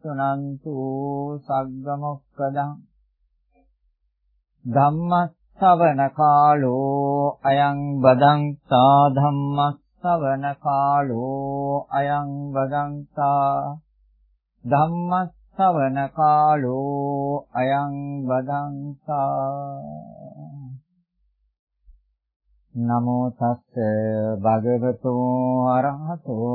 සුනන්තු සග්ග මොක්කදං ධම්මස්සවන කාලෝ අයං බදන්තා ධම්මස්සවන කාලෝ අයං බදන්තා ධම්මස්සවන කාලෝ අයං බදන්තා නමෝ තස්ස භගවතෝ අරහතෝ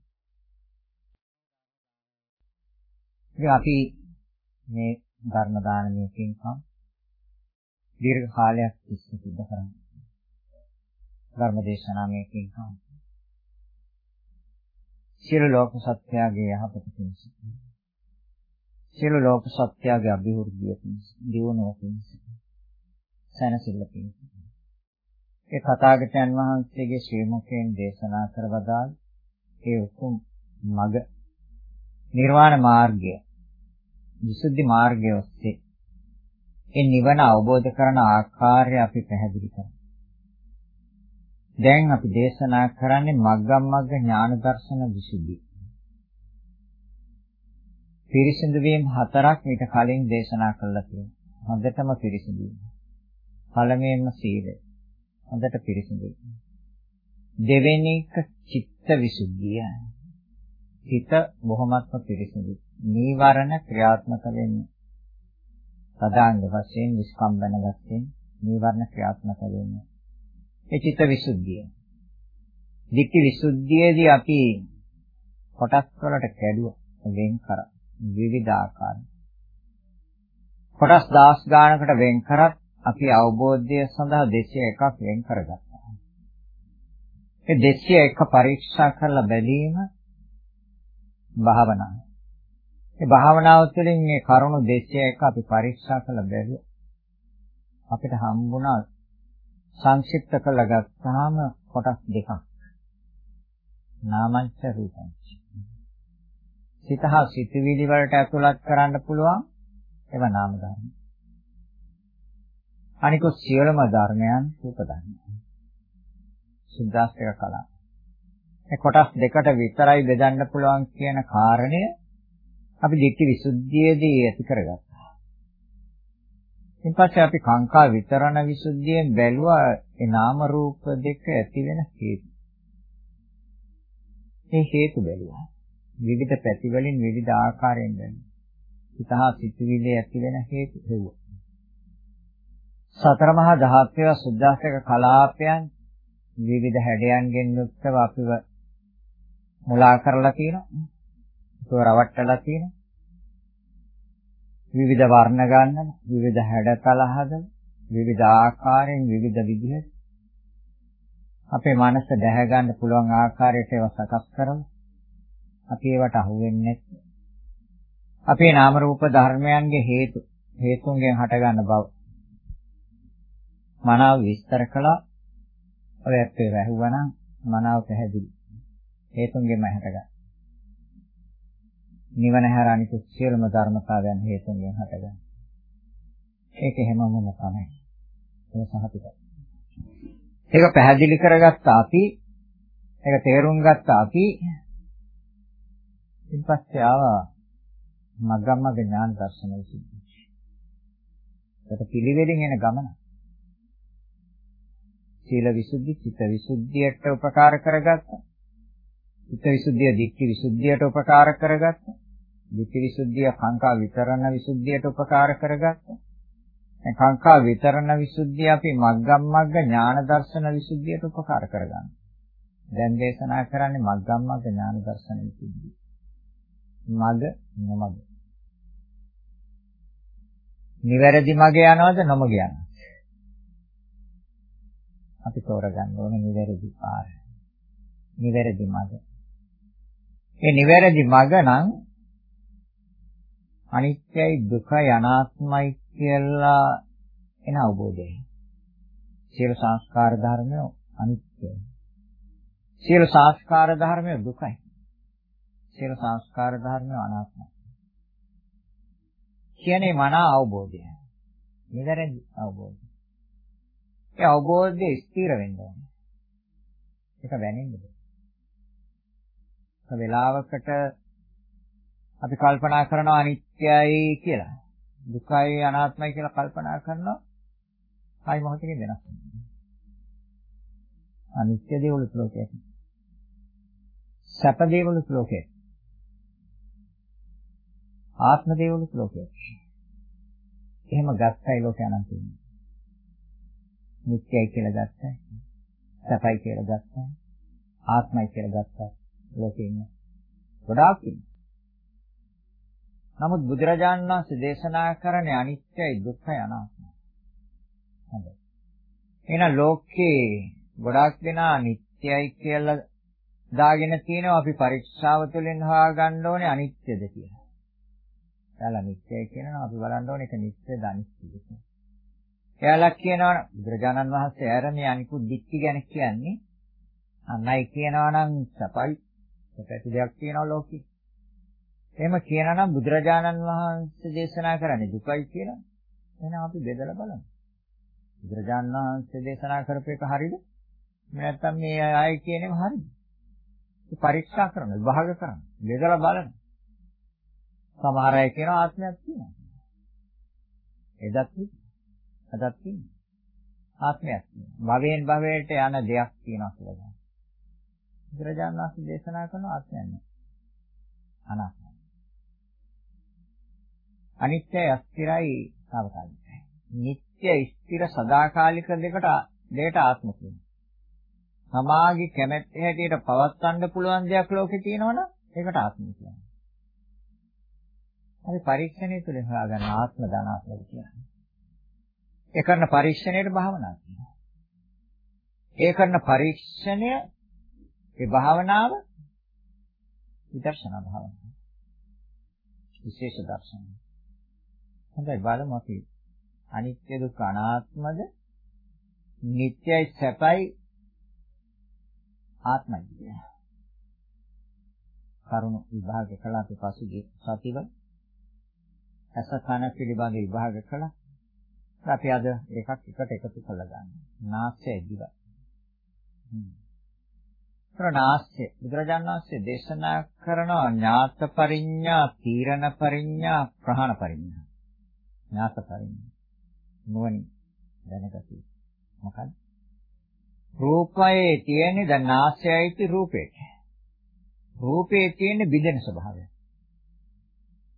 ඉතින් අපි මේ ධර්ම දානමය පින්කම් දීර්ඝ කාලයක් තිස්සේ සිදු කරන්නේ. ධර්ම දේශනාමය පින්කම්. සියලු ලෝක සත්‍යයේ යහපත පිණිස. සියලු ලෝක සත්‍යයේ අභිවෘද්ධිය පිණිස. දියුණුව පිණිස. සැනසෙල්ල පිණිස. ඒ තථාගතයන් වහන්සේගේ ශ්‍රී මුඛයෙන් දේශනා කරවදාල් ඒ උතුම් මග නිර්වාණ මාර්ගය විසුද්ධි මාර්ගය ඔස්සේ ඒ නිවන අවබෝධ කරන ආකාරය අපි පැහැදිලි කරමු. දැන් අපි දේශනා කරන්නේ මග්ගම් මග්ග ඥාන දර්ශන විසුද්ධිය. පිරිසිදු වීම හතරක් ඊට කලින් දේශනා කළා තියෙනවා. හොඳටම පිරිසිදු වීම. පළමුවෙන්ම සීලය. හොඳට පිරිසිදු වීම. දෙවෙනි එක චිත්ත විසුද්ධිය. හිත බොහොමත්ම පිරිසිදු. නීවරණ ක්‍රියාත්මක වෙන්නේ. සදාංග වශයෙන් විස්කම්බන වශයෙන් නීවරණ ක්‍රියාත්මක වෙන්නේ. ඒ චිත්ත විසුද්ධිය. දික්ක විසුද්ධියේදී අපි කොටස් වලට කැඩුවා වෙන් කරා. විවිධ ආකාර. කොටස් 10 ගානකට වෙන් කරත් අපි අවබෝධය සඳහා 201ක් වෙන් කරගත්තා. ඒ 201 පරීක්ෂා කරලා බැලීම භාවනාව. ඒ භාවනාව තුළින් මේ කරුණු 201 අපි පරීක්ෂා කරලා බැලුවා. අපිට හම්බුණා සංක්ෂිප්ත කරලා ගත්තාම කොටස් දෙකක්. නාමංච රූපංච. සිත හා සිතවිලි වලට ඇතුළත් කරන්න පුළුවන් ඒවා නාම ධර්ම. අනිකුත් සියලුම ධර්මයන් රූප ධර්ම. සුද්දාස්තික කලාව. ඒ කොටස් දෙකට විතරයි බෙදන්න පුළුවන් කියන කාරණය අපි ධිට්ඨි විසුද්ධියේදී ඇති කරගත්තා. ඊට පස්සේ අපි කාංකා විතරණ විසුද්ධියෙන් බැලුවා ඒ නාම රූප දෙක ඇති වෙන හේතු. මේ හේතු බැලුවා. විවිධ පැති වලින් විවිධ ආකාරයෙන් දැනෙන. සිතහා සිතුවිලි ඇති වෙන හේතු හේව. සතර මහා ධාත්‍ය සුද්ධාස්තක කලාපයන් විවිධ හැඩයන්ගෙන් යුක්තව අපිව මුලා කරලා තියෙනවා. ඒක රවට්ටලා තියෙනවා. විවිධ වර්ණ ගන්නන, විවිධ හැඩතල හදන, විවිධ ආකාරයෙන් විවිධ විදිහට. අපේ මනස දැහැ ගන්න පුළුවන් ආකාරයට ඒවා සකස් කරලා අපි ඒවට අහු වෙන්නේ අපේ නාම රූප ධර්මයන්ගේ හේතු හේතුන්ගෙන් හටගන්න බව. මනාව විස්තර කළා. ඔය ඇත්තේ වැහුවනම් මනාව පැහැදිලි. හේතුන්ගෙන්ම හටගන්න නිවන හැර අනිකුත් සියලුම ධර්මතාවයන් හේතුන්ගෙන් හටගන්න ඒක හැමෝම තමයි ඒක සහතිකයි ඒක පැහැදිලි කරගත්ත අපි ඒක තේරුම් ගත්ත අපි ඉන් පස්සේ ආවා මග්ගමග්ග ඥාන දර්ශන විසුද්ධිය. ඒක පිළිවෙලින් එන ගමන. සීල විසුද්ධි, චිත්ත විසුද්ධියට උපකාර කරගත්තා. චිත්ත විසුද්ධිය දික්ඛි විසුද්ධියට උපකාර කරගත්තා. දික්ඛි විසුද්ධිය කාංකා විතරණ විසුද්ධියට උපකාර කරගත්තා. දැන් කාංකා විතරණ විසුද්ධිය අපි මග්ගම් මග්ග ඥාන දර්ශන විසුද්ධියට උපකාර කරගන්නවා. දැන් දේශනා කරන්නේ මග්ගම් මග්ග ඥාන දර්ශන විසුද්ධිය. මග නොමග. නිවැරදි මග යනවද නොමග යනවද? අපි තෝරගන්න ඕනේ නිවැරදි පාර. නිවැරදි මග. ඒ නිවැරදි මග නම් අනිත්‍යයි දුකයි අනාත්මයි කියලා එන අවබෝධය. සියලු සංස්කාර ධර්මය අනිත්‍යයි. සියලු සංස්කාර ධර්මය දුකයි. සියලු සංස්කාර ධර්මය අනාත්මයි. කියන්නේ මන අවබෝධය. නිවැරදි අවබෝධය. ඒ අවබෝධය ස්ථිර වෙන්න ඕනේ. ඒක වැනෙන්නේ. එක වෙලාවකට අපි කල්පනා කරනවා අනිත්‍යයි කියලා. දුකයි අනාත්මයි කියලා කල්පනා කරනවා. ආයි මොහොතකින් වෙනස් වෙනවා. අනිත්‍ය දේවලු ලෝකයට. සැප දේවලු ලෝකයට. ආත්ම දේවලු ලෝකයට. එහෙම ගත්තයි ලෝකේ අනන්තයි. නිත්‍යයි කියලා ගත්තා. සැපයි කියලා ගත්තා. ආත්මයි කියලා ගත්තා. ලෝකේ ඉන්න. ගොඩාක් ඉන්න. නමුත් බුදුරජාණන් වහන්සේ දේශනා කරන්නේ අනිත්‍යයි දුක්ඛයි අනාත්මයි. හොඳයි. එහෙනම් ලෝකේ ගොඩාක් දෙනා නිට්ටයයි කියලා දාගෙන තියෙනවා අපි පරීක්ෂාව තුළින් හොයාගන්න ඕනේ අනිත්‍යද කියලා. එයාලා නිට්ටයයි කියනවා අපි බලන්න ඕනේ ඒක නිට්ටයද අනිත්‍යද කියලා. එයාලා කියනවා බුදුරජාණන් වහන්සේ ආරමේ අනිකුත් දික්ටි ගැන කියන්නේ අන්නයි කියනවා නම් සපයි සපයි දෙයක් තියෙනවා ලෝකේ. එහෙම කියනවා නම් බුදුරජාණන් වහන්සේ දේශනා කරන්නේ දුකයි කියලා. එහෙනම් අපි බෙදලා බලමු. බුදුරජාණන් වහන්සේ දේශනා කරපු එක හරියද? නැත්නම් මේ අය කියනේම හරියද? පරීක්ෂා කරන විභාග කරන බෙදලා බලන. සමහර අය කියනවා ආත්මයක් තියෙනවා. එදත් අදත් තියෙනවා. ආත්මයක් තියෙනවා. භවයෙන් භවයට යන දෙයක් තියෙනවා කියලා ගන්න. බුදුරජාණන් වහන්සේ දේශනා කරන ආත්මයක් නෑ. අනාත්ම. අනිත්‍යයි අස්තිරයි తాවකාලිකයි. නිට්ටය ස්ථිර සදාකාලික දෙකට දෙයට ආත්ම කියනවා. සමාගි කැමැත්ත හැටියට පවත්වන්න පුළුවන් දෙයක් ලෝකේ තියෙනවනම් ඒකට ආත්ම කියනවා. අපි පරීක්ෂණය තුළින් හොයාගන්න ආත්ම දානාත්මක කියනවා. ඒ කරන පරීක්ෂණයට භාවනා කියනවා. ඒ කරන පරීක්ෂණය ඒ භාවනාව විදර්ශනා භාවනාව. විශේෂ දර්ශනය. හොඳයි බලමු අපි අනිත්‍ය දුක්ඛ අනාත්මද නිට්ටයයි සැපයි ආත්මයි කියන කරුණු විභාග කළා අපි පසුගිය සතිවල අස කන පිළිබඳ විභාග කළා අපි අද එකක් එකට එකතු කරලා ගන්න. නාස්‍ය දිව. ප්‍රනාස්‍ය බුදුරජාණන් වහන්සේ දේශනා කරන ඥාත පරිඤ්ඤා, තීරණ පරිඤ්ඤා, ප්‍රහාණ පරිඤ්ඤා. ඥාත පරිඤ්ඤා. නුවණින් දැනගති. මොකද? රූපයේ තියෙන දැන් නාසයයි රූපේට. රූපේ තියෙන බිඳෙන ස්වභාවය.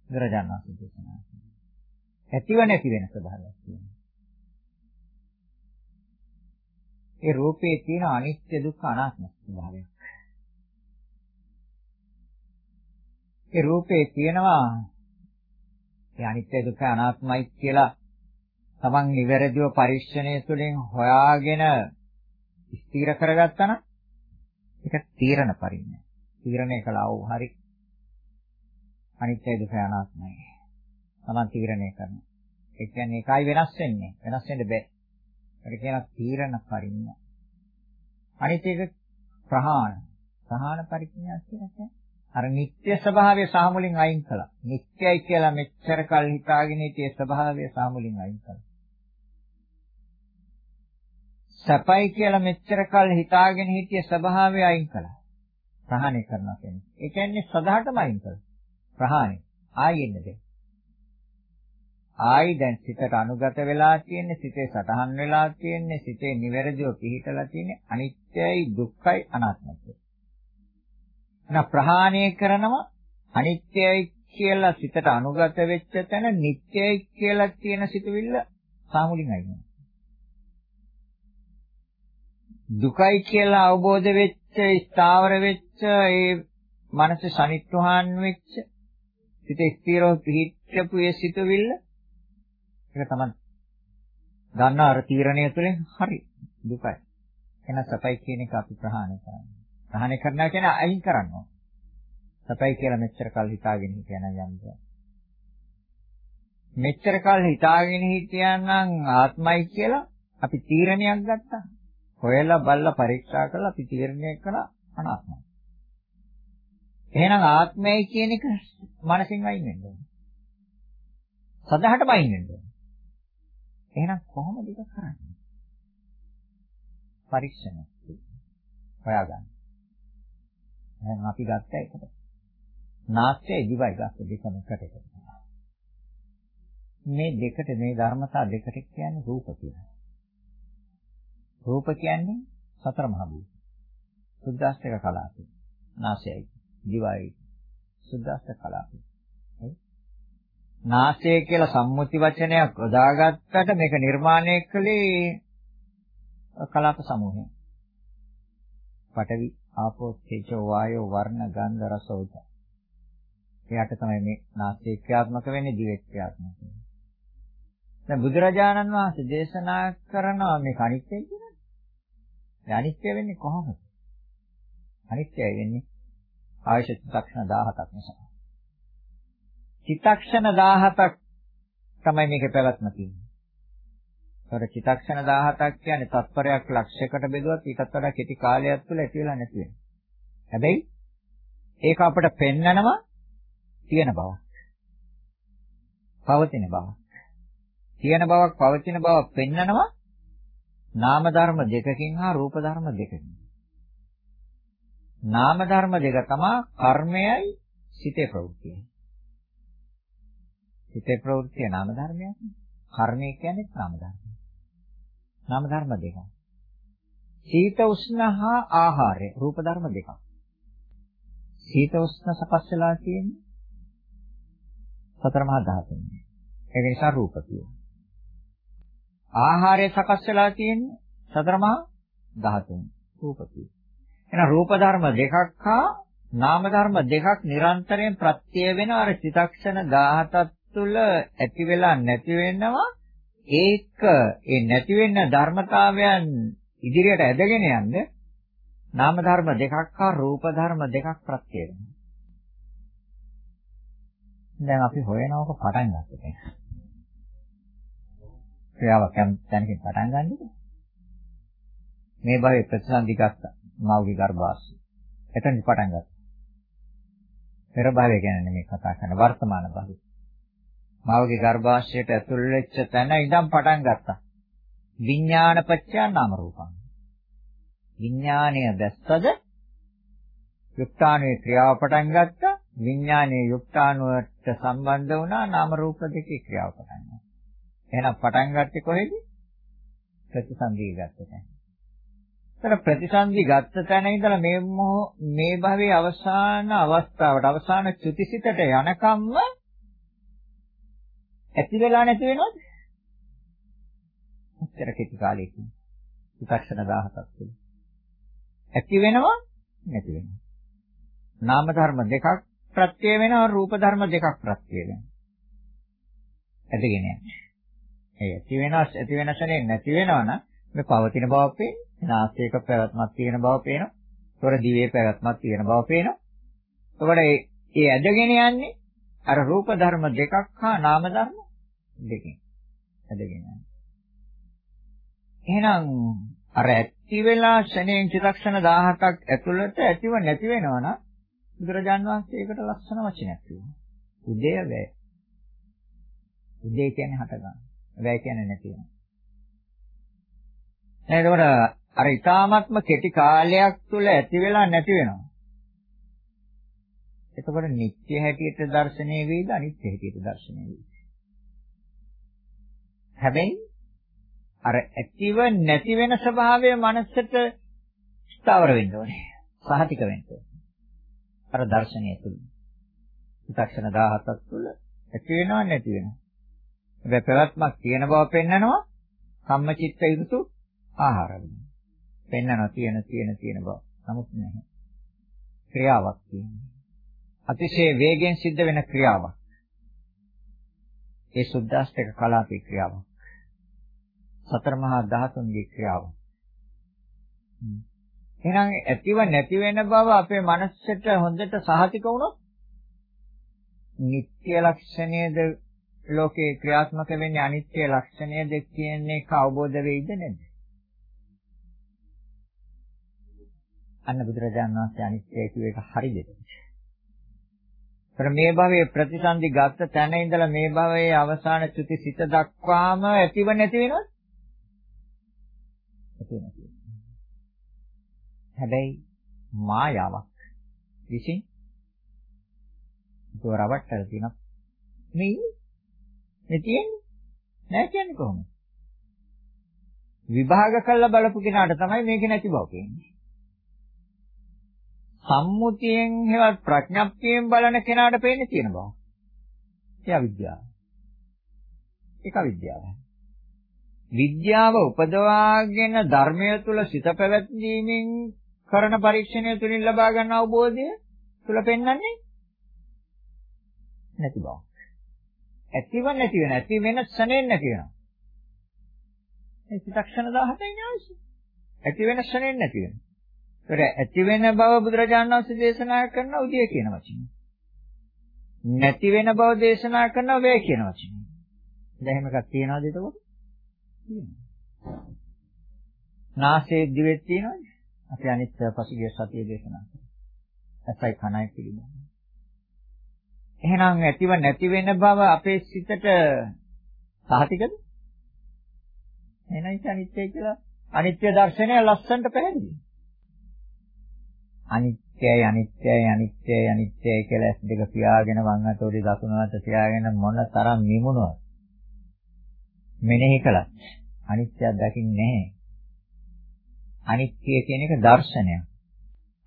බුදුරජාණන් වහන්සේ දේශනා කළා. ඇතිව නැති වෙන ස්වභාවයක් තියෙනවා. ඒ රූපේ තියෙන අනිත්‍ය දුක්ඛ අනාත්ම ස්වභාවයක්. ඒ රූපේ තියෙනවා ඒ අනිත්‍ය දුක්ඛ අනාත්මයි කියලා තමන් නිවැරදිව පරිශ්‍රණය තුළින් හොයාගෙන ස්ථිර කරගත්තා නම් ඒක තීරණ පරිණය. තීරණය කළා වූ හරි අනිත්‍ය දුක්ඛ අනාත්මයි. තමන් තීරණය කරනවා. ඒ කියන්නේ ඒකයි වෙනස් වෙන්නේ. වෙනස් වෙන්න බෑ. ඒක කියනවා තීරණ පරිණය. අනිත් එක ප්‍රහාණ. ප්‍රහාණ පරිඥා කියලා කියන්නේ අර නිත්‍ය ස්වභාවය සාමුලින් අයින් කළා. නිත්‍යයි කියලා මෙච්චර කල් හිතාගෙන හිටියේ ස්වභාවය සාමුලින් අයින් කළා. සපයි කියලා මෙච්චර කල් හිතාගෙන හිටියේ ස්වභාවය අයින් කළා. ප්‍රහාණය කරනවා කියන්නේ. ඒ කියන්නේ සදාටම අයින් කළා. ප්‍රහාණය. ආයෙ එන්නේ ආයි දැන් සිතට අනුගත වෙලා තියෙන්නේ සිතේ සටහන් වෙලා තියෙන්නේ සිතේ නිවැරදිව පිහිටලා තියෙන්නේ අනිත්‍යයි දුක්ඛයි අනාත්මයි. එහෙනම් ප්‍රහාණය කරනවා අනිත්‍යයි කියලා සිතට අනුගත වෙච්ච තැන නිට්ටයයි කියලා කියන සිතුවිල්ල සාමුලින් අයින් වෙනවා. දුකයි කියලා අවබෝධ වෙච්ච, ස්ථාවර වෙච්ච, ඒ මනස සනිට්ඨහන් වෙච්ච, සිත ස්ථිරව පිහිටපු ඒ සිතුවිල්ල ඒක තමයි ගන්න අර තීරණය තුළින් හරි දුකයි. එහෙනම් සපයි කියන එක අපි ප්‍රහාණය කරනවා. ප්‍රහාණය කරනවා කියන්නේ අයින් කරනවා. සපයි කියලා මෙච්චර කල් හිතාගෙන හිටියනම් යම්ද. මෙච්චර කල් හිතාගෙන හිටියනම් ආත්මයි කියලා අපි තීරණයක් ගත්තා. හොයලා බලලා පරීක්ෂා කරලා අපි තීරණය කළා අනාත්මයි. එහෙනම් ආත්මය කියන එක මනසින් අයින් වෙන්න ඕනේ. සදහටම අයින් වෙන්න ඕනේ. එහෙනම් කොහොමද ඒක කරන්නේ? පරීක්ෂණ හොයාගන්න. දැන් අපි ගත්ත එකට. නාස්‍යයි දිවයි ගත්ත දෙකම එකට. මේ දෙකට මේ ධර්මතා දෙකට කියන්නේ රූප කියලා. රූප කියන්නේ සතර මහා භූත. සුද්දාස්තක කලාපය. නාසයයි, දිවයි, සුද්දාස්තක කලාපය. නාසය කියලා සම්මුති වචනයක් යොදාගත්තට මේක නිර්මාණය කළේ කලාප සමූහය. පඨවි, ආපෝ, තේජෝ, වායෝ, වර්ණ, ගන්ධ, රස, ඕජ. එයාට තමයි මේ නාසය ක්‍රියාත්මක වෙන්නේ, දිව ක්‍රියාත්මක වෙන්නේ. දැන් බුදුරජාණන් වහන්සේ දේශනා කරනවා මේ කණිත්‍යය කියලා. ඒ අනිත්‍ය වෙන්නේ කොහොමද? අනිත්‍යයි වෙන්නේ ආයශ චිත්තක්ෂණ 17ක් නිසා. චිත්තක්ෂණ 17ක් තමයි මේකේ පැවැත්ම තියෙන්නේ. ඒතර චිත්තක්ෂණ 17ක් කියන්නේ තත්පරයක් ලක්ෂයකට බෙදුවත් ඊටත් වඩා කෙටි කාලයක් තුළ ඇති වෙලා නැති වෙනවා. හැබැයි ඒක අපිට පෙන්නනවා තියෙන බවක්. පවතින බවක්. තියෙන බවක් පවතින බවක් පෙන්නනවා නාම ධර්ම දෙකකින් හා රූප ධර්ම දෙකකින්. නාම ධර්ම දෙක තමයි කර්මයයි සිතේ ප්‍රවෘත්තියයි. සිතේ ප්‍රවෘත්තිය නාම ධර්මයක්. කර්මය කියන්නේ නාම ධර්ම. නාම ධර්ම දෙකක්. සීත උෂ්ණ හා ආහාරය රූප ධර්ම දෙකක්. සීත උෂ්ණ සකස් වෙලා තියෙන්නේ සතර මහා ධාතුන්. ඒක නිසා රූප කියනවා. ආහාරය සකස් වෙලා තියෙන්නේ සතර මහා ධාතුන් රූපකී. එහෙනම් රූප ධර්ම දෙකක් හා නාම ධර්ම දෙකක් නිරන්තරයෙන් ප්‍රත්‍ය වෙන අර චිතක්ෂණ 17ක් තුළ ඇති වෙලා නැති වෙනවා ඒක ඒ නැති වෙන ධර්මතාවයන් ඉදිරියට ඇදගෙන යන්න නාම ධර්ම දෙකක් හා රූප ධර්ම දෙකක් ප්‍රත්‍ය වෙනවා. දැන් අපි හොයනවක පටන් ගන්නවා. ක්‍රියාවක් යම් තැනකින් පටන් ගන්නද? මේ භවයේ ප්‍රතිසන්දි ගත්තා. මවගේ ගර්භාෂය. එතන පටන් ගත්තා. පෙර භවය ගැන නෙමෙයි කතා කරන්නේ වර්තමාන භවය. මවගේ ගර්භාෂයට ඇතුල් වෙච්ච තැන ඉඳන් පටන් ගත්තා. විඥානපච්චය නාම රූපං. විඥාණය දැස්සද යුක්තාණුවේ ක්‍රියාව පටන් ගත්තා. විඥානයේ යුක්තාණුවට සම්බන්ධ වුණා නාම රූප දෙකේ ක්‍රියාව පටන් ගත්තා. එහෙනම් පටන් ගත්තේ කොහෙද? ප්‍රතිසන්දිය ගත්ත තැන. ඒතර ප්‍රතිසන්දි ගත්ත තැන ඉඳලා මේ මේ භවයේ අවසාන අවස්ථාවට අවසාන චුතිසිතට යනකම්ම ඇති වෙලා නැති වෙනවද? උත්තර කෙටි කාලයකින්. විපස්සන 17ක් තුළ. ඇති වෙනවා නැති වෙනවා. නාම ධර්ම දෙකක් ප්‍රත්‍ය වෙනවා රූප ධර්ම දෙකක් ප්‍රත්‍ය වෙනවා. ඇදගෙන යන්නේ. ඒ ඇති වෙනස් ඇති වෙනසනේ නැති වෙනවනම් මේ පවතින බව පේන්නේ. නාසයක පැවැත්මක් තියෙන බව පේනවා. ඒතොර දිවේ පැවැත්මක් තියෙන බව පේනවා. එතකොට ඒ ඇදගෙන යන්නේ අර රූප ධර්ම දෙකක් හා නාම ධර්ම දෙකෙන්. ඇදගෙන යන්නේ. එහෙනම් අර ඇති වෙලා ශනේන් චිත්තක්ෂණ 17ක් ඇතුළත ඇතිව නැති වෙනවනම් බුදුරජාන් වහන්සේ ඒකට ලක්ෂණ වචනයක් කියනවා. උදේ වේ. උදේ කියන්නේ හට ගන්න. වැය කියන්නේ නැති වෙනවා. එතකොට අර ඊ타ත්ම කෙටි කාලයක් තුල ඇති වෙලා නැති වෙනවා. එතකොට නිත්‍ය හැටියට දර්ශනය වේද අනිත්‍ය හැටියට දර්ශනය වේද? හැබැයි අර ඇතිව නැති වෙන ස්වභාවය මනසට ස්ථාවර වෙන්න ඕනේ. සහතික වෙන්න ඕනේ. අර දර්ශනය තුල. චිත්තක්ෂණ 17ක් තුල ඇති වෙනව නැති වෙනව. හැබැයි පැවැත්මක් තියෙන බව පෙන්නනවා කම්මචිත්ත යුතු ආහාර වෙනවා. පෙන්නනවා තියෙන තියෙන තියෙන බව. නමුත් නැහැ. ක්‍රියාවක් තියෙනවා. අතිශය වේගෙන් සිද්ධ වෙන ක්‍රියාවක්. ඒ සුද්දාස්තක කලාපේ ක්‍රියාවක්. සතර මහා ධාතුන්ගේ ක්‍රියාවක්. එහෙනම් ඇතිව නැති වෙන බව අපේ මනසට හොඳට සහතික වුණොත් නිත්‍ය ලක්ෂණයේද ලෝකේ ක්‍රියාත්මක වෙන්නේ අනිත්‍ය ලක්ෂණයද කියන එක අවබෝධ වෙයිද නැද්ද? අන්න බුදුරජාණන් වහන්සේ අනිත්‍ය කියුව එක හරියද? මේ භවයේ ප්‍රතිසන්දි ගත්ත තැන ඉඳලා මේ භවයේ අවසාන චුති සිත දක්වාම ඇතිව නැති වෙනවද? ඇති නැති. හැබැයි මායාවක් විසින් ඒක රවට්ටලා තියෙනවා. මේ ඉන්නේ. මේ තියෙන්නේ. නෑ කියන්නේ කොහොමද? විභාග කළා බලපු කෙනාට තමයි මේක නැති බව කියන්නේ. සම්මුතියෙන් හෙවත් ප්‍රඥප්තියෙන් බලන කෙනාට පේන්නේ තියෙන බව. ඒ අවිද්‍යාව. ඒක අවිද්‍යාව. විද්‍යාව උපදවාගෙන ධර්මය තුල සිත පැවැත්වීමෙන් කරන පරීක්ෂණය තුලින් ලබා ගන්න අවබෝධය තුල පෙන්වන්නේ නැති බව. ඇතිව නැති වෙන ඇති වෙන ක්ෂණයෙන් නැති වෙනවා. ඒ චිත්තක්ෂණ 17යි අවශ්‍ය. ඇති වෙන ක්ෂණයෙන් නැති වෙනවා. ඒතර ඇති වෙන බව බුදුරජාණන් වහන්සේ දේශනා කරන උදේ කියන වචනේ. නැති වෙන බව දේශනා කරන වේ කියන වචනේ. දැන් එහෙම එකක් තියනවද එතකොට? තියෙනවා. නාසයේ දිවෙත් තියනවද? අපි අනිත් පසුගිය සතියේ දේශනා කරා. ඇසයි කනයි පිළිබඳව. එහෙනම් ඇතිව නැති වෙන බව අපේ සිතට සහතිකද? එහෙනම් අනිත්‍යයි කියලා අනිත්‍ය දර්ශනය ලස්සනට පැහැදිලි. අනිත්‍යයි අනිත්‍යයි අනිත්‍යයි අනිත්‍යයි කියලා ඇස් දෙක පියාගෙන වම් අත උඩ දකුණු අත තියාගෙන මොන තරම් නිමුණුවද මෙනෙහි කළත් අනිත්‍යයක් දකින්නේ නැහැ. අනිත්‍ය කියන එක දර්ශනයක්.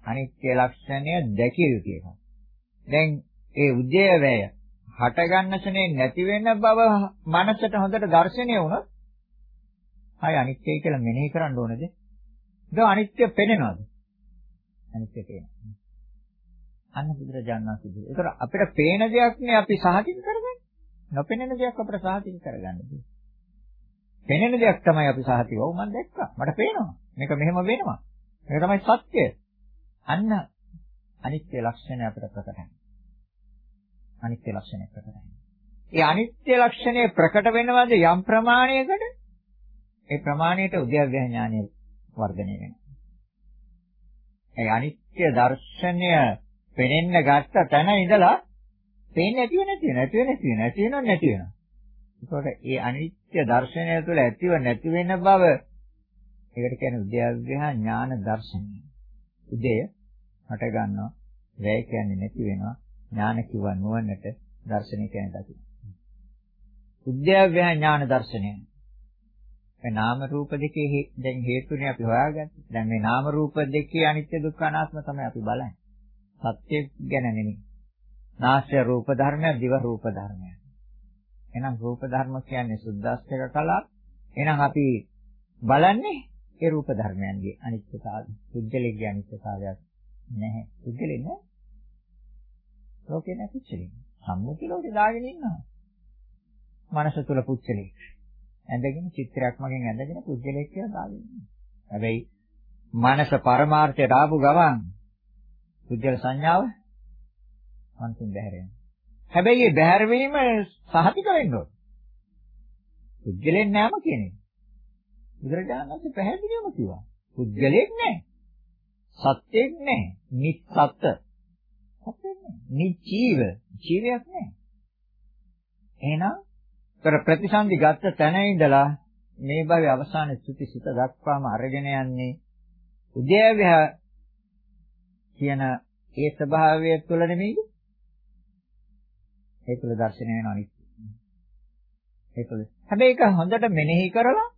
අනිත්‍ය ලක්ෂණය දැකිය යුතු එකක්. දැන් ඒ උදේවැය හට ගන්න ශනේ නැති වෙන බව මනසට හොඳට දැర్శණය වුණොත් ආය අනිත්‍යයි කියලා මෙනෙහි කරන්න ඕනේද? ඒක අනිත්‍ය පෙනෙනවද? අනිත්‍ය පේනවා. අන්න බුදුරජාණන් වහන්සේ. ඒතර අපිට පේන දෙයක් නේ අපි සාහිතික කරගන්නේ. නොපෙනෙන දෙයක් අපිට සාහිතික කරගන්න බෑ. පෙනෙන දෙයක් තමයි අපි සාහිතික. ඔව් මම දැක්කා. මට පේනවා. මේක මෙහෙම වෙනවා. මේක තමයි සත්‍ය. අන්න අනිත්‍ය ලක්ෂණය අපිට ප්‍රකටයි. අනිත්‍ය ලක්ෂණය ප්‍රකටයි. ඒ අනිත්‍ය ලක්ෂණය ප්‍රකට වෙනවද යම් ප්‍රමාණයකට? ඒ ප්‍රමාණයට උද්‍යව්‍ය ඥානය වර්ධනය වෙනවා. ඒ අනිත්‍ය දර්ශනය පෙනෙන්න ගත්ත තැන ඉඳලා පේන්නේ නැතිව නැති වෙන නැති වෙන නැති වෙන නැති වෙනව නැති වෙනවා. ඒකට ඒ අනිත්‍ය දර්ශනය තුළ ඇතිව නැති වෙන බව ඒකට කියන්නේ උද්‍යව්‍ය ඥාන දර්ශනය. උදය හට ගන්නවා, වැය කියන්නේ නැති වෙනවා, ඥාන කිව්ව නුවණට දර්ශනය කියන්නේ දකින්න. උද්‍යව්‍ය ඥාන දර්ශනය. මේ නාම රූප දෙකේ දැන් හේතුනේ අපි හොයාගත්තේ. දැන් මේ නාම රූප දෙකේ අනිත්‍ය දුක්ඛ අනාත්ම තමයි අපි බලන්නේ. සත්‍ය ගැන නෙමෙයි. නාස්‍ය රූප ධර්මය, දිව රූප ධර්මය. එහෙනම් රූප ධර්ම කියන්නේ සුද්දාස්තක කලාව. එහෙනම් අපි බලන්නේ ඒ රූප ධර්මයන්ගේ අනිත්‍යතාවය. පුද්ගලයේ අනිත්‍යතාවයක් නැහැ. පුද්ගලෙ නෑ. ලෝකේ නැහැ පුච්චලෙ. සම්මුති ලෝකේ දාගෙන ඉන්නවා. මනස තුල පුච්චලෙ. ඇඳගෙන චිත්‍රයක් මගෙන් ඇඳගෙන පුද්ගලෙක් කියලා දාගෙන ඉන්නවා. හැබැයි මනස පරමාර්ථයට ආපු ගමන් පුද්ගල සංඥාව අන්තිම බැහැර වෙනවා. හැබැයි මේ බැහැර වීම සහතික වෙන්න ඕන. පුද්ගලෙන් නෑම කියන එක. බුදුරජාණන් වහන්සේ පැහැදිලිවම කිව්වා. පුද්ගලෙක් නෑ. සත්‍යෙක් නෑ. නිස්සත්ත්‍ය නිජීව ජීවයක් නැහැ. එහෙනම් කර ප්‍රතිසන්දි ගත්ත තැන ඉඳලා මේ භවයේ අවසාන සුතිසිත දක්වාම අරගෙන යන්නේ උදේව්‍ය කියන ඒ ස්වභාවය තුළ නෙමෙයිද? ඒ තුළ දැర్శණය වෙන අනිත්. ඒ තුළ. හැබැයි ඒක හොඳට මෙනෙහි කරලා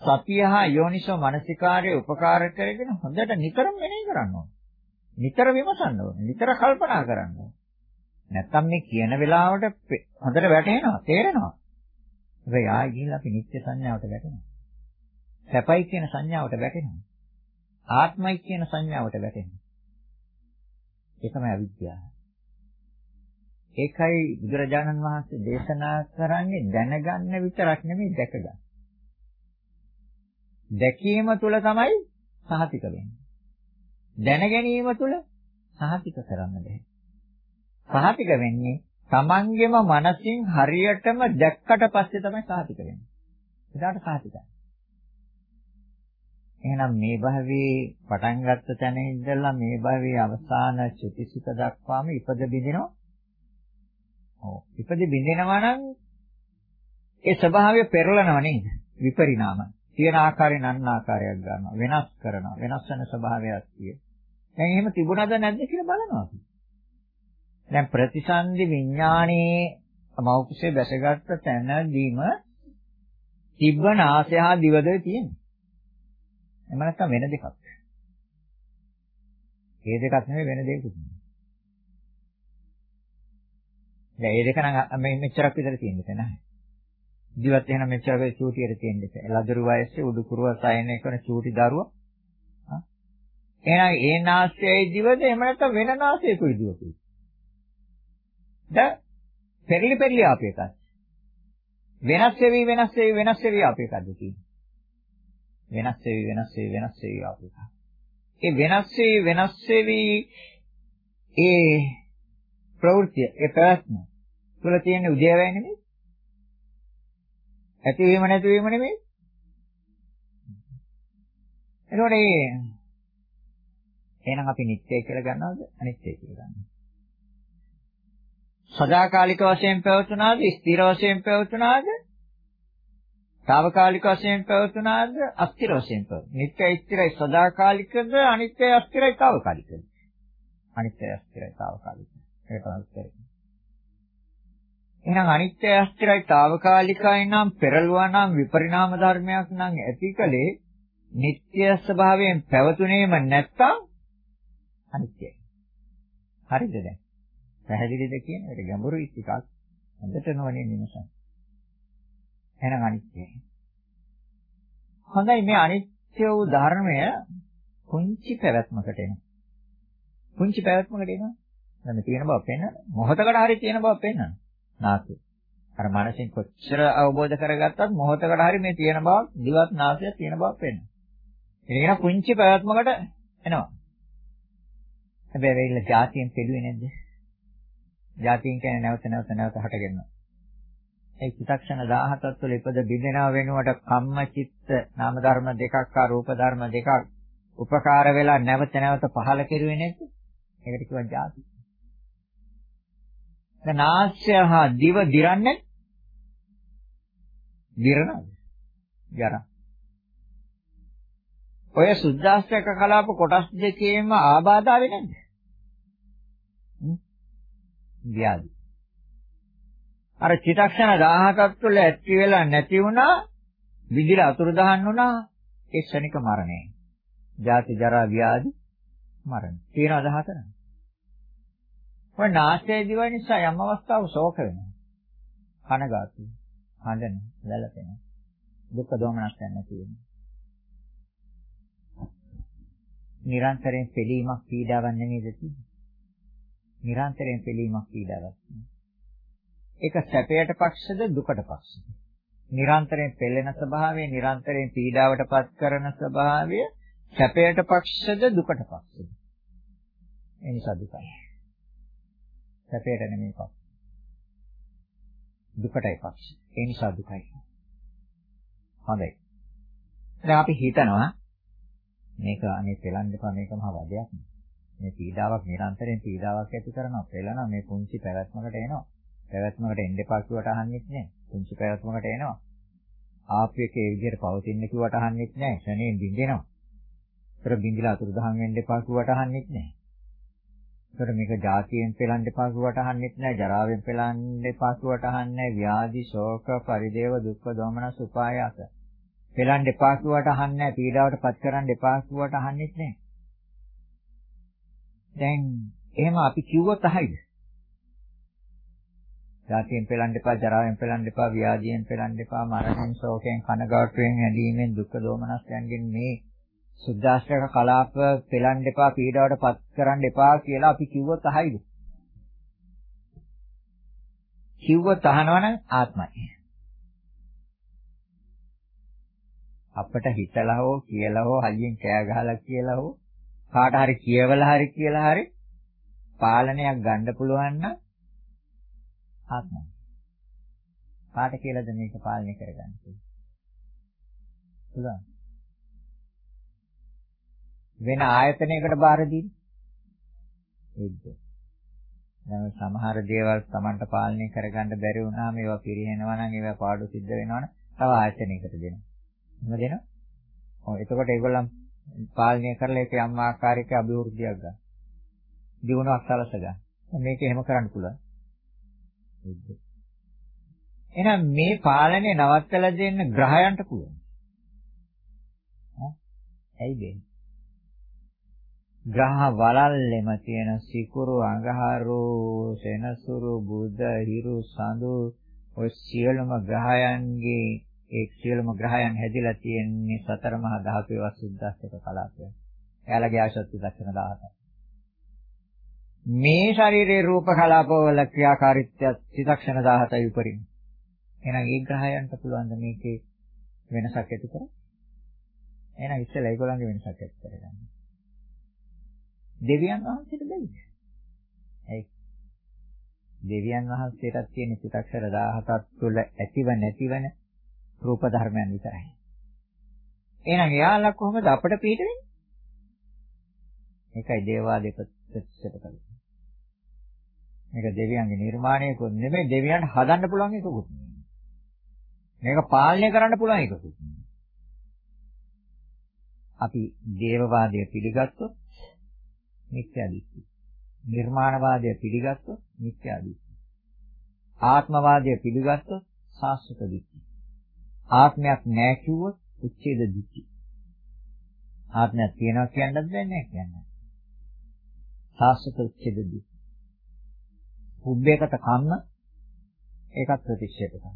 සතිය හා යෝනිසෝ මනසිකාර්යය උපකාර කරගෙන හොඳට නිතරම මෙනෙහි කරන්න ඕනේ. නිතර විමසන්න ඕනේ. නිතර කල්පනා කරන්න ඕනේ. නැත්තම් මේ කියන වෙලාවට හොඳට වැටහෙනවා, තේරෙනවා. ඒ ආයෙ ගිහිල්ලා අපි නිත්‍ය සංඥාවට වැටෙනවා. සැපයි කියන සංඥාවට වැටෙනවා. ආත්මයි කියන සංඥාවට වැටෙනවා. ඒ තමයි අවිද්‍යාව. ඒකයි බුදුරජාණන් වහන්සේ දේශනා කරන්නේ දැනගන්න විතරක් නෙමෙයි දැකගන්න. දැකීම තුළ තමයි සහතික වෙන්නේ. දැන ගැනීම තුළ සහතික කරන්න බෑ. සහතික වෙන්නේ තමන්ගේම මනසින් හරියටම දැක්කට පස්සේ තමයි සහතික වෙන්නේ. එදාට සහතිකයි. එහෙනම් මේ භවයේ පටන් ගත්ත තැන ඉඳලා මේ භවයේ අවසාන චිතිසිත දක්වාම ඉපද බිඳිනවා. ඔව්. ඉපද බිඳිනවා නම් ඒ ස්වභාවය පෙරලනව නේද? විපරිණාම. තියෙන ආකාරයෙන් අන්න ආකාරයක් ගන්නවා. වෙනස් කරනවා. වෙනස් වෙන ස්වභාවයක් තියෙනවා. දැන් එහෙම තිබුණද නැද්ද කියලා බලනවා අපි. දැන් ප්‍රතිසන්දි විඥානයේ මෞකසේ බැසගත්ත තැනදීම තිබ්බ නාසය හා දිවද තියෙන්නේ. එහෙම නැත්නම් වෙන දෙකක්. ඒ දෙකක් නෙමෙයි වෙන දෙයක්ද. දැන් මේ දෙක නම් මේ මෙච්චරක් විතර තියෙන්නේ නැහැ. දිවත් එහෙනම් මෙච්චරක චූටියට තියෙන්නේ. ලදරු වයසේ උඩුකුරුව සයන කරන චූටි දරුවා. එහෙනම් ඒ නාසයයි දිවද එහෙම නැත්නම් වෙන නාසයකුයි දිවකුයි. ද පෙරලි පෙරලි ආපු එකක්. වෙනස් වෙවි වෙනස් වෙවි වෙනස් වෙවි ආපු එකක්ද තියෙන්නේ. වෙනස් වෙවි වෙනස් වෙවි වෙනස් වෙවි ආපු එකක්. ඒ වෙනස් වෙවි වෙනස් වෙවි ඒ ප්‍රවෘත්ති ඒ ප්‍රශ්න තුළ තියෙන උදේවැය නෙමෙයි. ඇතිවීම නැතිවීම නෙමෙයි. එතකොට එහෙනම් අපි නිත්‍ය කියලා ගන්නවද අනිත්‍ය කියලා ගන්නවද? සදාකාලික වශයෙන් පැවතුනාද ස්ථිර වශයෙන් පැවතුනාද తాවකාලික වශයෙන් පැවතුනාද අස්ථිර වශයෙන් පැවතුනාද නිත්‍යයි ස්ථිරයි සදාකාලිකද? අනිත්‍යයි අස්ථිරයි తాවකාලිකද? අනිත්‍යයි අස්ථිරයි తాවකාලිකයි ඒක තමයි උත්තරේ. එහෙනම් අනිත්‍ය අස්තිරයි తాවකාලිකයි නම් පෙරළුවා නම් විපරිණාම ධර්මයක් නම් ඇතිකලේ නিত্য ස්වභාවයෙන් පැවතුනේම නැත්තම් අනිත්‍යයි. හරිද දැන්? පැහැදිලිද කියන එක ගැඹුරුයි ටිකක්. හොඳට නොවනේ නිමසන්. එහෙනම් අනිත්‍යයි. හොඳයි මේ අනිත්‍ය වූ ධර්මය කුංචි පැවැත්මකට එනවා. කුංචි පැවැත්මකට එනවා. දැන් තියෙන බව පෙන්න මොහොතකට හරි තියෙන බව පෙන්නන. නාසය. අර මනසින් කොච්චර අවබෝධ කරගත්තත් මොහොතකට හරි මේ තියෙන බව දිවත් නාසය තියෙන බව පෙන්න. ඒක කුංචි පැවැත්මකට එනවා. හැබැයි වෙයිල જાතියෙන් පිළුවේ නැද්ද? ජාතියින් කියන්නේ නැවත නැවත නැවත හටගෙනවා. ඒ චිත්තක්ෂණ 17ක් තුළ ඉපද බිඳෙනව වෙනුවට කම්ම චිත්ත නාම ධර්ම දෙකක් හා රූප ධර්ම දෙකක් උපකාර වෙලා නැවත නැවත පහළ කෙරුවේ නැද්ද? ඒකට කියනවා ජාති. දැන් නාස්‍ය හා දිව දිරන්නේ දිරනවද? ජරා. ඔය සුද්දාස්ත්‍රක කලාප කොටස් දෙකේම ආබාධාවේ නැද්ද? ව්‍යාධි. අර චිතක්ෂණ 17ක් තුළ ඇති වෙලා නැති වුණා විදිලා අතුරුදහන් වුණා ඒ ක්ෂණික මරණය. ජාති ජරා ව්‍යාධි මරණ. තියෙනවද හතර? ඔය නාසය දිව නිසා යම් අවස්ථාවක ශෝක වෙනවා. කනගාටු. හඬන, වැළපෙනවා. දුක් දෝමනස් නැති වෙනවා. නිරන්තරයෙන් පිළීමක් පීඩාවක් නෙමෙයිද තියෙන්නේ? නිරන්තරයෙන් පිළීමක් පීඩාවක්. ඒක සැපයට පක්ෂද දුකට පක්ෂද? නිරන්තරයෙන් පෙළෙන ස්වභාවය, නිරන්තරයෙන් පීඩාවට පත් කරන ස්වභාවය සැපයට පක්ෂද දුකට පක්ෂද? ඒ නිසා දුකයි. සැපයට නෙමෙයි පක්ෂ. දුකටයි පක්ෂ. ඒ නිසා දුකයි. හොඳයි. දැන් අපි හිතනවා මේක අනේ පෙළන්න එපා මේක මහ වදයක් නේ. මේ පීඩාවක් නිරන්තරයෙන් පීඩාවක් ඇති කරනවා. පෙළනවා මේ පුංචි පැවැත්මකට එනවා. පැවැත්මකට එන්න එපා කිව්වට අහන්නෙත් නෑ. පුංචි පැවැත්මකට එනවා. ආපු එකේ විදිහට පවතින්න කිව්වට අහන්නෙත් නෑ. ශරණයෙන් බින්දෙනවා. ඒතර බින්දිලා අතුරුදහන් වෙන්න එපා කිව්වට අහන්නෙත් නෑ. ඒතර මේක જાතියෙන් පෙළන්න එපා කිව්වට අහන්නෙත් නෑ. ජරාවෙන් පෙළන්න එපා කිව්වට අහන්නේ ව්‍යාධි, ශෝක, පරිදේව, දුක්ඛ, දෝමනස්, උපායාස. පෙළන්න එපා කිව්වට අහන්නේ නෑ. පීඩාවට පත් කරන්න එපා කිව්වට අහන්නෙත් නෑ. දැන් එහෙම අපි කිව්වොත් අහයිද? ජාතියෙන් පෙළන්න එපා, ජරාවෙන් පෙළන්න එපා, ව්‍යාධියෙන් පෙළන්න එපා, මරණයෙන්, ශෝකයෙන්, කනගාටුවෙන්, හැඬීමෙන්, දුක් දෝමනස්යන්ගෙන් මේ සුද්දාස්ත්‍රක කලාප පෙළන්න එපා, පීඩාවට පත් කරන්න එපා කියලා අපි කිව්වොත් අහයිද? කිව්වොත් අහනවනම් ආත්මයි. අපිට හිතලා හෝ කියලා හෝ හයියෙන් කෑ ගහලා කියලා හෝ කාට හරි කියවලා හරි කියලා හරි පාලනයක් ගන්න පුළුවන් නම් ආත්මය. කාට කියලාද මේක පාලනය කරගන්න පුළුවන්? වෙන ආයතනයකට බාර දීලා එද්ද. දැන් සමහර දේවල් Tamanට පාලනය කරගන්න බැරි වුණාම ඒවා පිරිහෙනවා නම් ඒවා පාඩු සිද්ධ වෙනවා නම් තව ආයතනයකට දෙනවා. එහෙම දෙනවා. ඔව් එතකොට ඒගොල්ලන් පාලනය කරලා ඒක යම් ආකාරයක අභිවෘද්ධියක් ගන්න. දිනුවක් සලස ගන්න. මේක එහෙම කරන්න පුළුවන්. එහෙනම් මේ පාලනය නවත්තලා දෙන්න ග්‍රහයන්ට පුළුවන්. ඇයි දෙන්නේ? ග්‍රහ වලල්ලෙම තියෙන සිකුරු අඟහරු සෙනසුරු බුද හිරු සඳු ඔය සියලුම ග්‍රහයන්ගේ ඒ සියලුම ග්‍රහයන් හැදිලා තියෙන්නේ සතර මහා ධාතුවේ වසුද්දස්සක කලාපය. එයාලගේ ආශත්‍ය දක්ෂණ 17. මේ ශරීරයේ රූප කලාපවල ක්‍රියාකාරීත්වය චිත්තක්ෂණ 17යි උපරිම. එහෙනම් ඒ ග්‍රහයන්ට පුළුවන් ද මේකේ වෙනසක් ඇති කරන්න? එහෙනම් ඉස්සෙල්ලා ඒගොල්ලන්ගේ වෙනසක් ඇති කරගන්න. දෙවියන් වහන්සේට බැයිද? ඇයි? දෙවියන් වහන්සේටත් තියෙන චිත්තක්ෂර 17ක් තුළ ඇතිව නැතිවන රූප ධර්මයන් විතරයි. එහෙනම් එයාලා කොහොමද අපට පිට වෙන්නේ? ඒකයි දේවාදී ප්‍රතිශත කළේ. මේක දෙවියන්ගේ නිර්මාණයකුත් නෙමෙයි දෙවියන්ට හදන්න පුළුවන් එකකුත් නෙමෙයි. මේක පාලනය කරන්න පුළුවන් එකකුත් නෙමෙයි. අපි දේවවාදය පිළිගත්තොත් මිත්‍යා දෘෂ්ටි. නිර්මාණවාදය පිළිගත්තොත් මිත්‍යා දෘෂ්ටි. ආත්මවාදය පිළිගත්තොත් සාස්වත දෘෂ්ටි. ආත්මයක් නැහැ කිව්වොත් උච්ඡේද දෘෂ්ටි. ආත්මයක් තියෙනවා කියන්නත් බැහැ නැහැ කියන්න. සාස්වත උච්ඡේද දෘෂ්ටි. පුබ්බේකත කම්ම ඒකත් ප්‍රතික්ෂේප කරනවා.